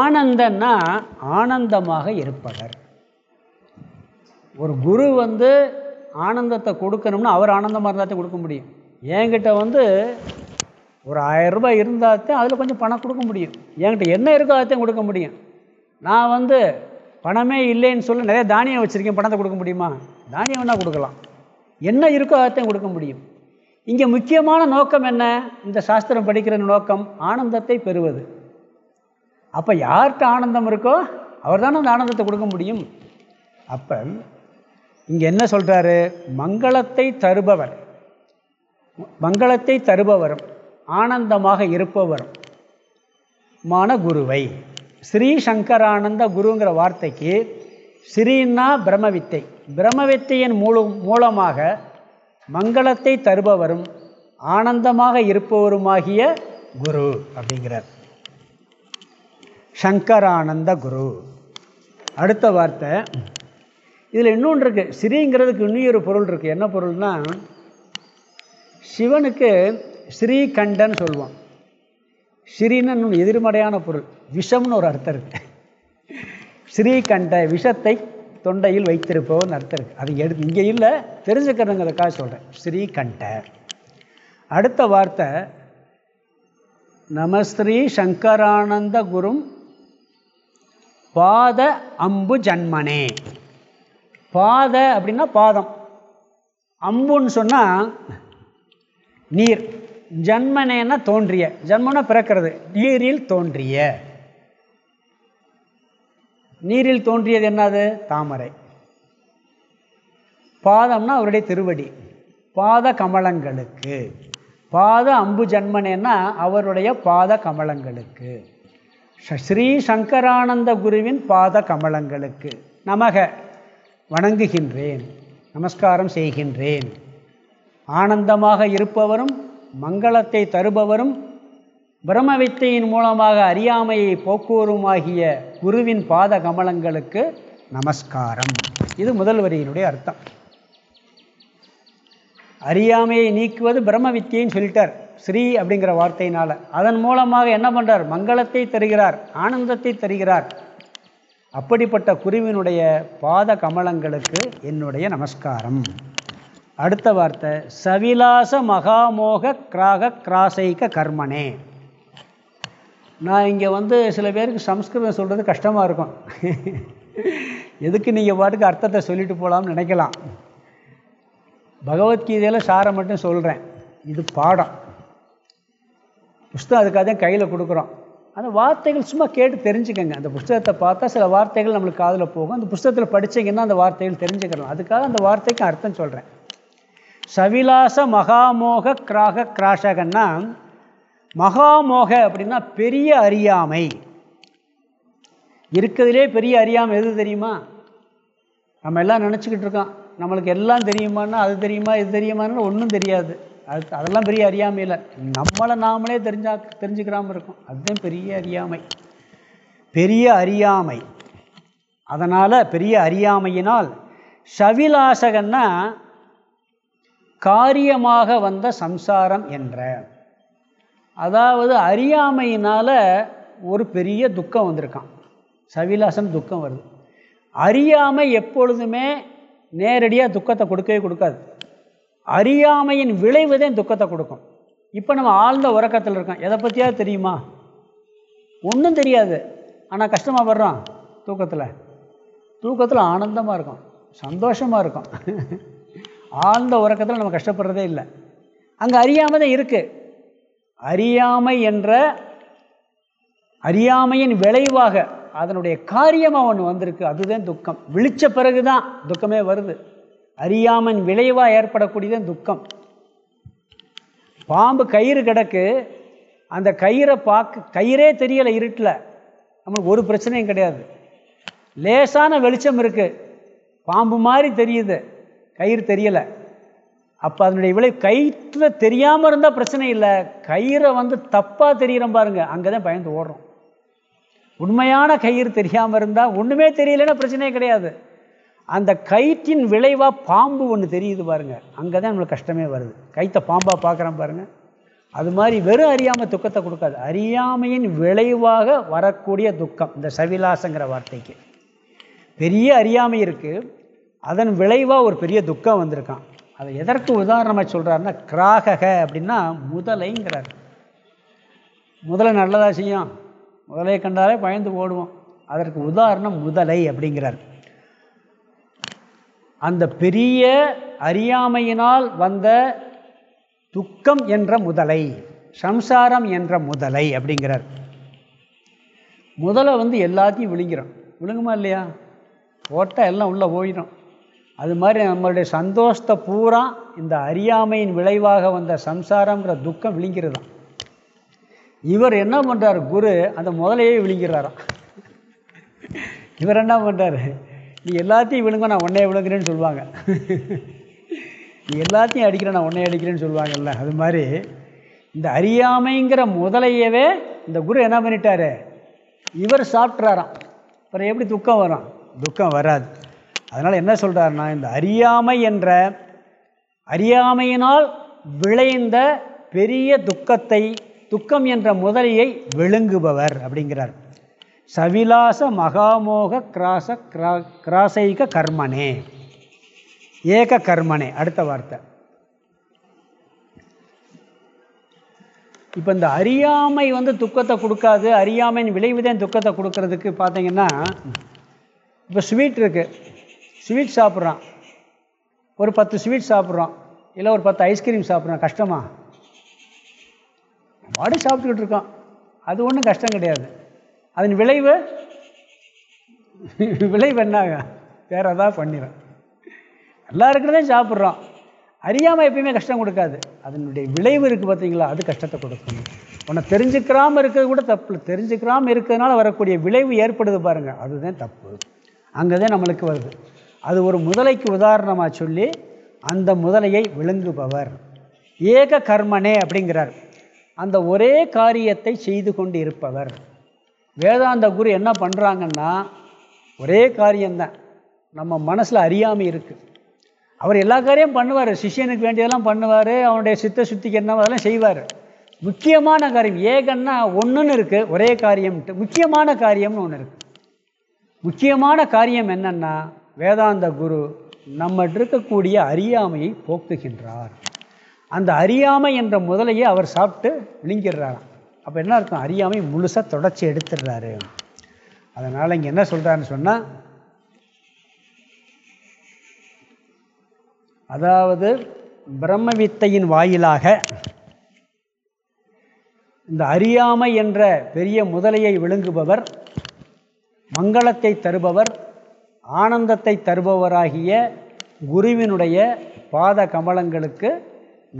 ஆனந்தன்னா ஆனந்தமாக இருப்பவர். ஒரு குரு வந்து ஆனந்தத்தை கொடுக்கணும்னா அவர் ஆனந்தமாக இருந்தால் கொடுக்க முடியும். என்கிட்ட வந்து ஒரு ஆயிரம் ரூபாய் இருந்தால் தான் அதில் கொஞ்சம் பணம் கொடுக்க முடியும். என்கிட்ட என்ன இருக்கோ அதைத்தான் கொடுக்க முடியும். நான் வந்து பணமே இல்லைன்னு சொல்லி நிறைய தானியம் வச்சுருக்கேன் பணத்தை கொடுக்க முடியுமா? தானியம் வேணால் கொடுக்கலாம். என்ன இருக்கோ அதைத்தான் கொடுக்க முடியும். இங்கே முக்கியமான நோக்கம் என்ன? இந்த சாஸ்திரம் படிக்கிற நோக்கம் ஆனந்தத்தை பெறுவது. அப்போ யார்கிட்ட ஆனந்தம் இருக்கோ அவர் தானே அந்த ஆனந்தத்தை கொடுக்க முடியும். அப்போ இங்கே என்ன சொல்கிறாரு மங்களத்தை தருபவர். மங்களத்தை தருபவரும் ஆனந்தமாக இருப்பவரும். மான குருவை. ஸ்ரீ சங்கரானந்த குருங்கிற வார்த்தைக்கு ஸ்ரீன்னா பிரம்மவித்தை. பிரம்மவித்தையின் மூலம் மூலமாக மங்களத்தை தருபவரும் ஆனந்தமாக இருப்பவருமாகிய குரு அப்படிங்கிறார். சங்கரானந்த குரு அடுத்த வார்த்தை. இதில் இன்னொன்று இருக்குது ஸ்ரீங்கிறதுக்கு இன்னொரு பொருள் இருக்குது என்ன பொருள்னா சிவனுக்கு ஸ்ரீகண்டன் சொல்லுவோம் ஸ்ரீன்னு இன்னும் எதிர்மறையான பொருள். விஷம்னு ஒரு அர்த்தம் இருக்குது ஸ்ரீகண்ட விஷத்தை தொண்டையில் வைத்திருப்பவன் அர்த்தம் இருக்குது அது எடு இங்கே இல்லை தெரிஞ்சுக்கிறதுங்கிறதுக்காக சொல்கிறேன் ஸ்ரீகண்ட. அடுத்த வார்த்தை. நமஸ்ரீ சங்கரானந்த குரும் பாத அம்பு ஜன்மனே. பாத அப்படின்னா பாதம். அம்புன்னு சொன்னால் நீர். ஜன்மனேன்னா தோன்றிய. ஜன்மனா பிறக்கிறது. நீரில் தோன்றிய. நீரில் தோன்றியது என்னது? தாமரை. பாதம்னா அவருடைய திருவடி. பாத கமலங்களுக்கு. பாத அம்பு ஜன்மனேன்னா அவருடைய பாத கமலங்களுக்கு. ஸ்ரீ சங்கரானந்த குருவின் பாத கமலங்களுக்கு நமக வணங்குகின்றேன் நமஸ்காரம் செய்கின்றேன். ஆனந்தமாக இருப்பவரும் மங்களத்தை தருபவரும் பிரம்மவித்தையின் மூலமாக அறியாமையை போக்குவருமாகிய குருவின் பாத கமலங்களுக்கு நமஸ்காரம். இது முதல் வரியினுடைய அர்த்தம். அறியாமையை நீக்குவது பிரம்ம வித்தியைன்னு சொல்லிட்டார். ஸ்ரீ அப்படிங்கிற வார்த்தையினால். அதன் மூலமாக என்ன பண்ணுறார் மங்களத்தை தருகிறார் ஆனந்தத்தை தருகிறார். அப்படிப்பட்ட குருவினுடைய பாத கமலங்களுக்கு என்னுடைய நமஸ்காரம். அடுத்த வார்த்தை சவிலாச மகாமோக கிராக கிராசைக கர்மனே. நான் இங்கே வந்து சில பேருக்கு சம்ஸ்கிருதம் சொல்கிறது கஷ்டமாக இருக்கும். எதுக்கு நீங்கள் பாட்டுக்கு அர்த்தத்தை சொல்லிட்டு போகலாம்னு நினைக்கலாம். பகவத்கீதையில் சாரை மட்டும் சொல்கிறேன் இது பாடம். புஸ்தகம் அதுக்காக தான் கையில் கொடுக்குறோம். அந்த வார்த்தைகள் சும்மா கேட்டு தெரிஞ்சுக்கங்க. அந்த புஸ்தகத்தை பார்த்தா சில வார்த்தைகள் நம்மளுக்கு காதில் போகும். அந்த புஸ்தகத்தில் படித்தீங்கன்னா அந்த வார்த்தைகள் தெரிஞ்சுக்கலாம் அதுக்காக அந்த வார்த்தைக்கு அர்த்தம் சொல்கிறேன் சவிலாச மகாமோக கிராக கிராஷகன்னா மகாமோக அப்படின்னா பெரிய அறியாமை. இருக்கிறதுலே பெரிய அறியாமை எது தெரியுமா? நம்ம எல்லாம் நினச்சிக்கிட்டு இருக்கோம். நம்மளுக்கு எல்லாம் தெரியுமான்னா அது தெரியுமா இது தெரியுமான்னு ஒன்றும் தெரியாது. அது அதெல்லாம் பெரிய அறியாமை இல்லை. நம்மளை நாமளே தெரிஞ்சா தெரிஞ்சுக்கிறாமல் இருக்கோம். அதுதான் பெரிய அறியாமை. பெரிய அறியாமை. அதனால் பெரிய அறியாமையினால் சவிலாசகன்னா காரியமாக வந்த சம்சாரம் என்ற. அதாவது அறியாமையினால் ஒரு பெரிய துக்கம் வந்திருக்கான் சவிலாசம் துக்கம் வருது. அறியாமை எப்பொழுதுமே நேரடியாக துக்கத்தை கொடுக்கவே கொடுக்காது. அறியாமையின் விளைவு தான் துக்கத்தை கொடுக்கும். இப்போ நம்ம ஆழ்ந்த உறக்கத்தில் இருக்கோம். எதை பற்றியாவது தெரியுமா? ஒன்றும் தெரியாது. ஆனால் கஷ்டமாக படுறோம் தூக்கத்தில். தூக்கத்தில் ஆனந்தமாக இருக்கும். சந்தோஷமாக இருக்கும். ஆழ்ந்த உறக்கத்தில் நம்ம கஷ்டப்படுறதே இல்லை. அங்கே அறியாமல் தான் இருக்குது அறியாமை என்ற அறியாமையின் விளைவாக அதனுடைய காரியமாக ஒன்று வந்திருக்கு. அதுதான் துக்கம். விழிச்ச பிறகு தான் துக்கமே வருது. அறியாமன் விளைவாக ஏற்படக்கூடியதான் துக்கம். பாம்பு கயிறு கிடக்கு அந்த கயிறை பார்க்க கயிறே தெரியலை இருட்டில். நம்மளுக்கு ஒரு பிரச்சனையும் கிடையாது. லேசான வெளிச்சம் இருக்குது பாம்பு மாதிரி தெரியுது. கயிறு தெரியலை. அப்போ அதனுடைய விளை கயிற்றில் தெரியாமல் இருந்தால் பிரச்சனை இல்லை. கயிறை வந்து தப்பாக தெரிகிறோம் பாருங்க அங்கே தான் பயந்து ஓடுறோம். உண்மையான கயிறு தெரியாமல் இருந்தால் ஒன்றுமே தெரியலன்னா பிரச்சனையே கிடையாது. அந்த கயிற்றின் விளைவாக பாம்பு ஒன்று தெரியுது பாருங்க. அங்கே தான் நம்மளுக்கு கஷ்டமே வருது. கைத்தை பாம்பாக பார்க்குறோம் பாருங்கள் அது மாதிரி வெறும் அறியாமல் துக்கத்தை கொடுக்காது. அறியாமையின் விளைவாக வரக்கூடிய துக்கம் இந்த சவிலாசங்கிற வார்த்தைக்கு. பெரிய அறியாமை இருக்குது அதன் விளைவாக ஒரு பெரிய துக்கம் வந்திருக்கான். அதை எதற்கு உதாரணமாக சொல்கிறாருன்னா கிராகக அப்படின்னா முதலைங்கிறார். முதலை நல்லதாக செய்யும். முதலை கண்டாலே பயந்து ஓடுவோம். அதற்கு உதாரணம் முதலை அப்படிங்கிறார். அந்த பெரிய அறியாமையினால் வந்த துக்கம் என்ற முதலை சம்சாரம் என்ற முதலை அப்படிங்கிறார். முதலை வந்து எல்லாத்தையும் விழுங்கிறோம் விழுங்குமா இல்லையா? போட்டால் எல்லாம் உள்ளே போயிடும். அது மாதிரி நம்மளுடைய சந்தோஷத்தை பூரா இந்த அறியாமையின் விளைவாக வந்த சம்சாரங்கிற துக்கம் விழுங்கிறதாம் இவர் என்ன பண்ணுறார் குரு அந்த முதலையே விழுங்கிறாராம். இவர் என்ன பண்ணுறாரு நீ எல்லாத்தையும் விழுங்க நான் உன்னைய விழுங்குறேன்னு சொல்லுவாங்க. நீ எல்லாத்தையும் அடிக்கிறேன் நான் உன்னைய அடிக்கிறேன்னு சொல்லுவாங்கல்ல. அது மாதிரி இந்த அறியாமைங்கிற முதலையவே இந்த குரு என்ன பண்ணிட்டாரு? இவர் சாப்பிட்றாராம். அப்புறம் எப்படி துக்கம் வரும்? துக்கம் வராது. அதனால் என்ன சொல்கிறாருன்னா இந்த அறியாமை என்ற அறியாமையினால் விளைந்த பெரிய துக்கத்தை துக்கம் என்ற முதலையை விழுங்குபவர் அப்படிங்கிறார். சவிலாச மகாமோக கிராச கிரா கிராசைக கர்மனே. ஏக கர்மனே அடுத்த வார்த்தை. இப்போ இந்த அறியாமை வந்து துக்கத்தை கொடுக்காது அறியாமையின் விளைவுதான் துக்கத்தை கொடுக்கறதுக்கு பார்த்தீங்கன்னா இப்போ ஸ்வீட் இருக்குது ஸ்வீட் சாப்பிட்றான். ஒரு பத்து ஸ்வீட் சாப்பிட்றோம் இல்லை ஒரு பத்து ஐஸ்கிரீம் சாப்பிட்றோம் கஷ்டமா? பாடி சாப்பிட்டுக்கிட்டு இருக்கோம். அது ஒன்றும் கஷ்டம் கிடையாது. அதன் விளைவு விளைவு என்னாக வேறு ஏதாவது பண்ணிடுறேன் நல்லா இருக்கிறதே சாப்பிட்றோம். அறியாமல் எப்பயுமே கஷ்டம் கொடுக்காது. அதனுடைய விளைவு இருக்குது பார்த்தீங்களா? அது கஷ்டத்தை கொடுக்கும். உன்னை தெரிஞ்சுக்கிறாமல் இருக்கிறது கூட தப்பு தெரிஞ்சுக்கிறாமல் இருக்கிறதுனால வரக்கூடிய விளைவு ஏற்படுது பாருங்கள் அதுதான் தப்பு. அங்கே தான் நம்மளுக்கு வருது. அது ஒரு முதலைக்கு உதாரணமாக சொல்லி அந்த முதலையை விழுங்குபவர் ஏக கர்மனே அப்படிங்கிறார். அந்த ஒரே காரியத்தை செய்து கொண்டு இருப்பவர் வேதாந்த குரு என்ன பண்ணுறாங்கன்னா ஒரே காரியம்தான். நம்ம மனசில் அறியாமை இருக்குது அவர் எல்லா காரியம் பண்ணுவார். சிஷியனுக்கு வேண்டியதெல்லாம் பண்ணுவார். அவனுடைய சித்த சுத்திக்கு என்ன அதெல்லாம் செய்வார். முக்கியமான காரியம் ஏகன்னா ஒன்றுன்னு இருக்குது ஒரே காரியம்ட்டு. முக்கியமான காரியம்னு ஒன்று இருக்குது முக்கியமான காரியம் என்னென்னா வேதாந்த குரு நம்ம இருக்கக்கூடிய அறியாமையை போக்குகின்றார். அந்த அறியாமை என்ற முதலையே அவர் சாப்பிட்டு விழுங்கிடுறாராம் அப்போ என்ன அர்த்தம் அறியாமை முழுசாக தொடச்சி எடுத்துடுறாரு. அதனால் இங்கே என்ன சொல்கிறாருன்னு சொன்னால் அதாவது பிரம்ம வித்தையின் வாயிலாக இந்த அறியாமை என்ற பெரிய முதலையை விழுங்குபவர் மங்களத்தை தருபவர் ஆனந்தத்தை தருபவராகிய குருவினுடைய பாத கமலங்களுக்கு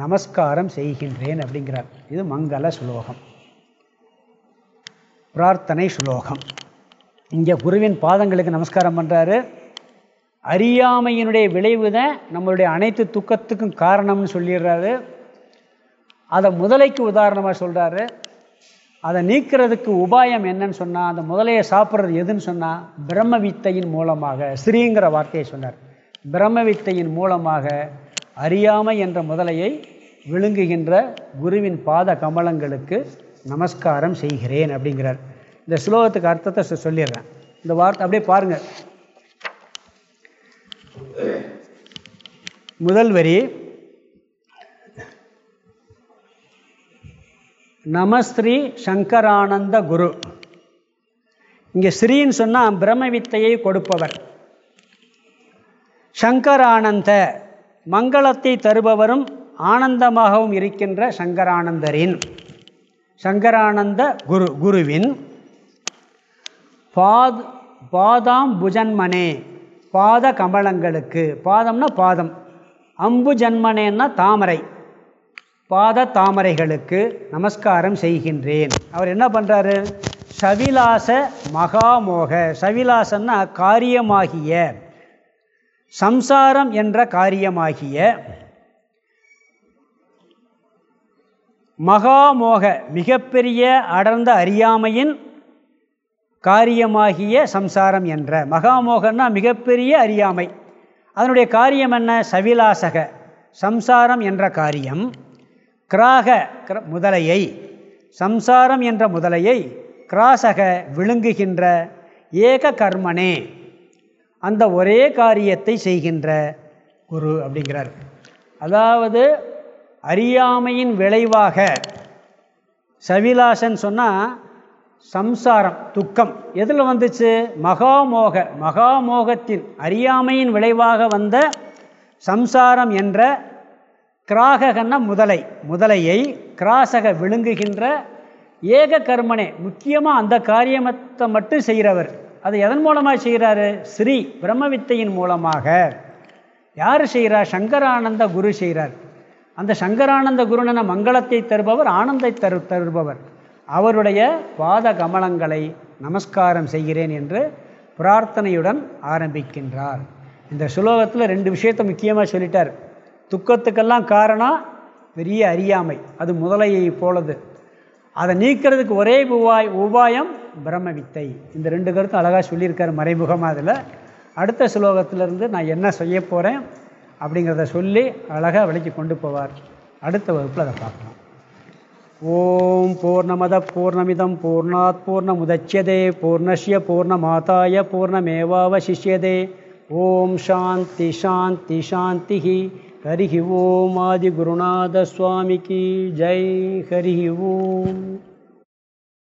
நமஸ்காரம் செய்கின்றேன் அப்படிங்கிறார். இது மங்கள சுலோகம். பிரார்த்தனை சுலோகம். இங்கே குருவின் பாதங்களுக்கு நமஸ்காரம் பண்ணுறாரு அறியாமையினுடைய விளைவு தான் நம்மளுடைய அனைத்து துக்கத்துக்கும் காரணம்னு சொல்லிடுறாரு. அதை முதலைக்கு உதாரணமாக சொல்கிறாரு அதை நீக்கிறதுக்கு உபாயம் என்னன்னு சொன்னால் அந்த முதலையை சாப்பிட்றது எதுன்னு சொன்னால் பிரம்ம வித்தையின் மூலமாக ஸ்ரீங்கிற வார்த்தையை சொன்னார். பிரம்ம வித்தையின் மூலமாக அறியாமை என்ற முதலையை விழுங்குகின்ற குருவின் பாத கமலங்களுக்கு நமஸ்காரம் செய்கிறேன் அப்படிங்கிறார். இந்த ஸ்லோகத்துக்கு அர்த்தத்தை சொல்லிடுறேன். இந்த வார்த்தை அப்படியே பாருங்கள் முதல் வரி நமஸ்ரீ சங்கரானந்த குரு. இங்கே ஸ்ரீன்னு சொன்னால் பிரம்ம வித்தையை கொடுப்பவர். சங்கரானந்த மங்களத்தை தருபவரும் ஆனந்தமாகவும் இருக்கின்ற சங்கரானந்தரின். சங்கரானந்த குரு குருவின் பாத் பாதாம் புஜன்மனே பாத கமலங்களுக்கு பாதம்னா பாதம் அம்பு ஜன்மனேன்னா தாமரை பாத தாமரைகளுக்கு நமஸ்காரம் செய்கின்றேன். அவர் என்ன பண்ணுறாரு சவிலாச மகாமோக சவிலாசன்னா காரியமாகிய சம்சாரம் என்ற காரியமாகிய மகாமோக மிகப்பெரிய அடர்ந்த அறியாமையின் காரியமாகிய சம்சாரம் என்ற. மகாமோகன்னா மிகப்பெரிய அறியாமை. அதனுடைய காரியம் என்ன? சவிலாசக சம்சாரம் என்ற காரியம். கிராக முதலையை சம்சாரம் என்ற முதலையை கிராசக விழுங்குகின்ற ஏக கர்மனே. அந்த ஒரே காரியத்தை செய்கின்ற குரு அப்படிங்கிறார். அதாவது அறியாமையின் விளைவாக சவிலாசன் சொன்னால் சம்சாரம் துக்கம். எதில் வந்துச்சு? மகாமோக மகாமோகத்தின் அறியாமையின் விளைவாக வந்த சம்சாரம் என்ற கிராககன்ன முதலை முதலையை கிராசக விழுங்குகின்ற ஏக கர்மனே முக்கியமாக அந்த காரியமத்தை மட்டும் செய்கிறவர் அது எதன் மூலமாக செய்கிறாரு ஸ்ரீ பிரம்மவித்தையின் மூலமாக. யார் செய்கிறார் சங்கரானந்த குரு செய்கிறார் அந்த சங்கரானந்த குருனன மங்களத்தை தருபவர் ஆனந்தை தரு தருபவர். அவருடைய பாத கமலங்களை நமஸ்காரம் செய்கிறேன் என்று பிரார்த்தனையுடன் ஆரம்பிக்கின்றார். இந்த சுலோகத்தில் ரெண்டு விஷயத்தை முக்கியமாக சொல்லிட்டார். துக்கத்துக்கெல்லாம் காரணம் பெரிய அறியாமை. அது முதலையை போலது. அதை நீக்கிறதுக்கு ஒரே உபாய் உபாயம் பிரம்மவித்தை. இந்த ரெண்டு கருத்தும் அழகாக சொல்லியிருக்கார் மறைமுகமாக அதில். அடுத்த ஸ்லோகத்திலிருந்து நான் என்ன செய்ய போகிறேன் அப்படிங்கிறத சொல்லி அழகாக விளக்கி கொண்டு போவார். அடுத்த வகுப்பில் அதை பார்க்கலாம். ஓம் பூர்ணமத பூர்ணமிதம் பூர்ணாத் பூர்ணமுதட்சியதே பூர்ணஸ்ய பூர்ணமாதாய பூர்ணமேவாவசிஷ்யதே. ஓம் சாந்தி சாந்தி சாந்தி ஹரி ஓம் ஆதிகுருநாத சுவாமிக்கு ஜெய் ஹரி ஓம்.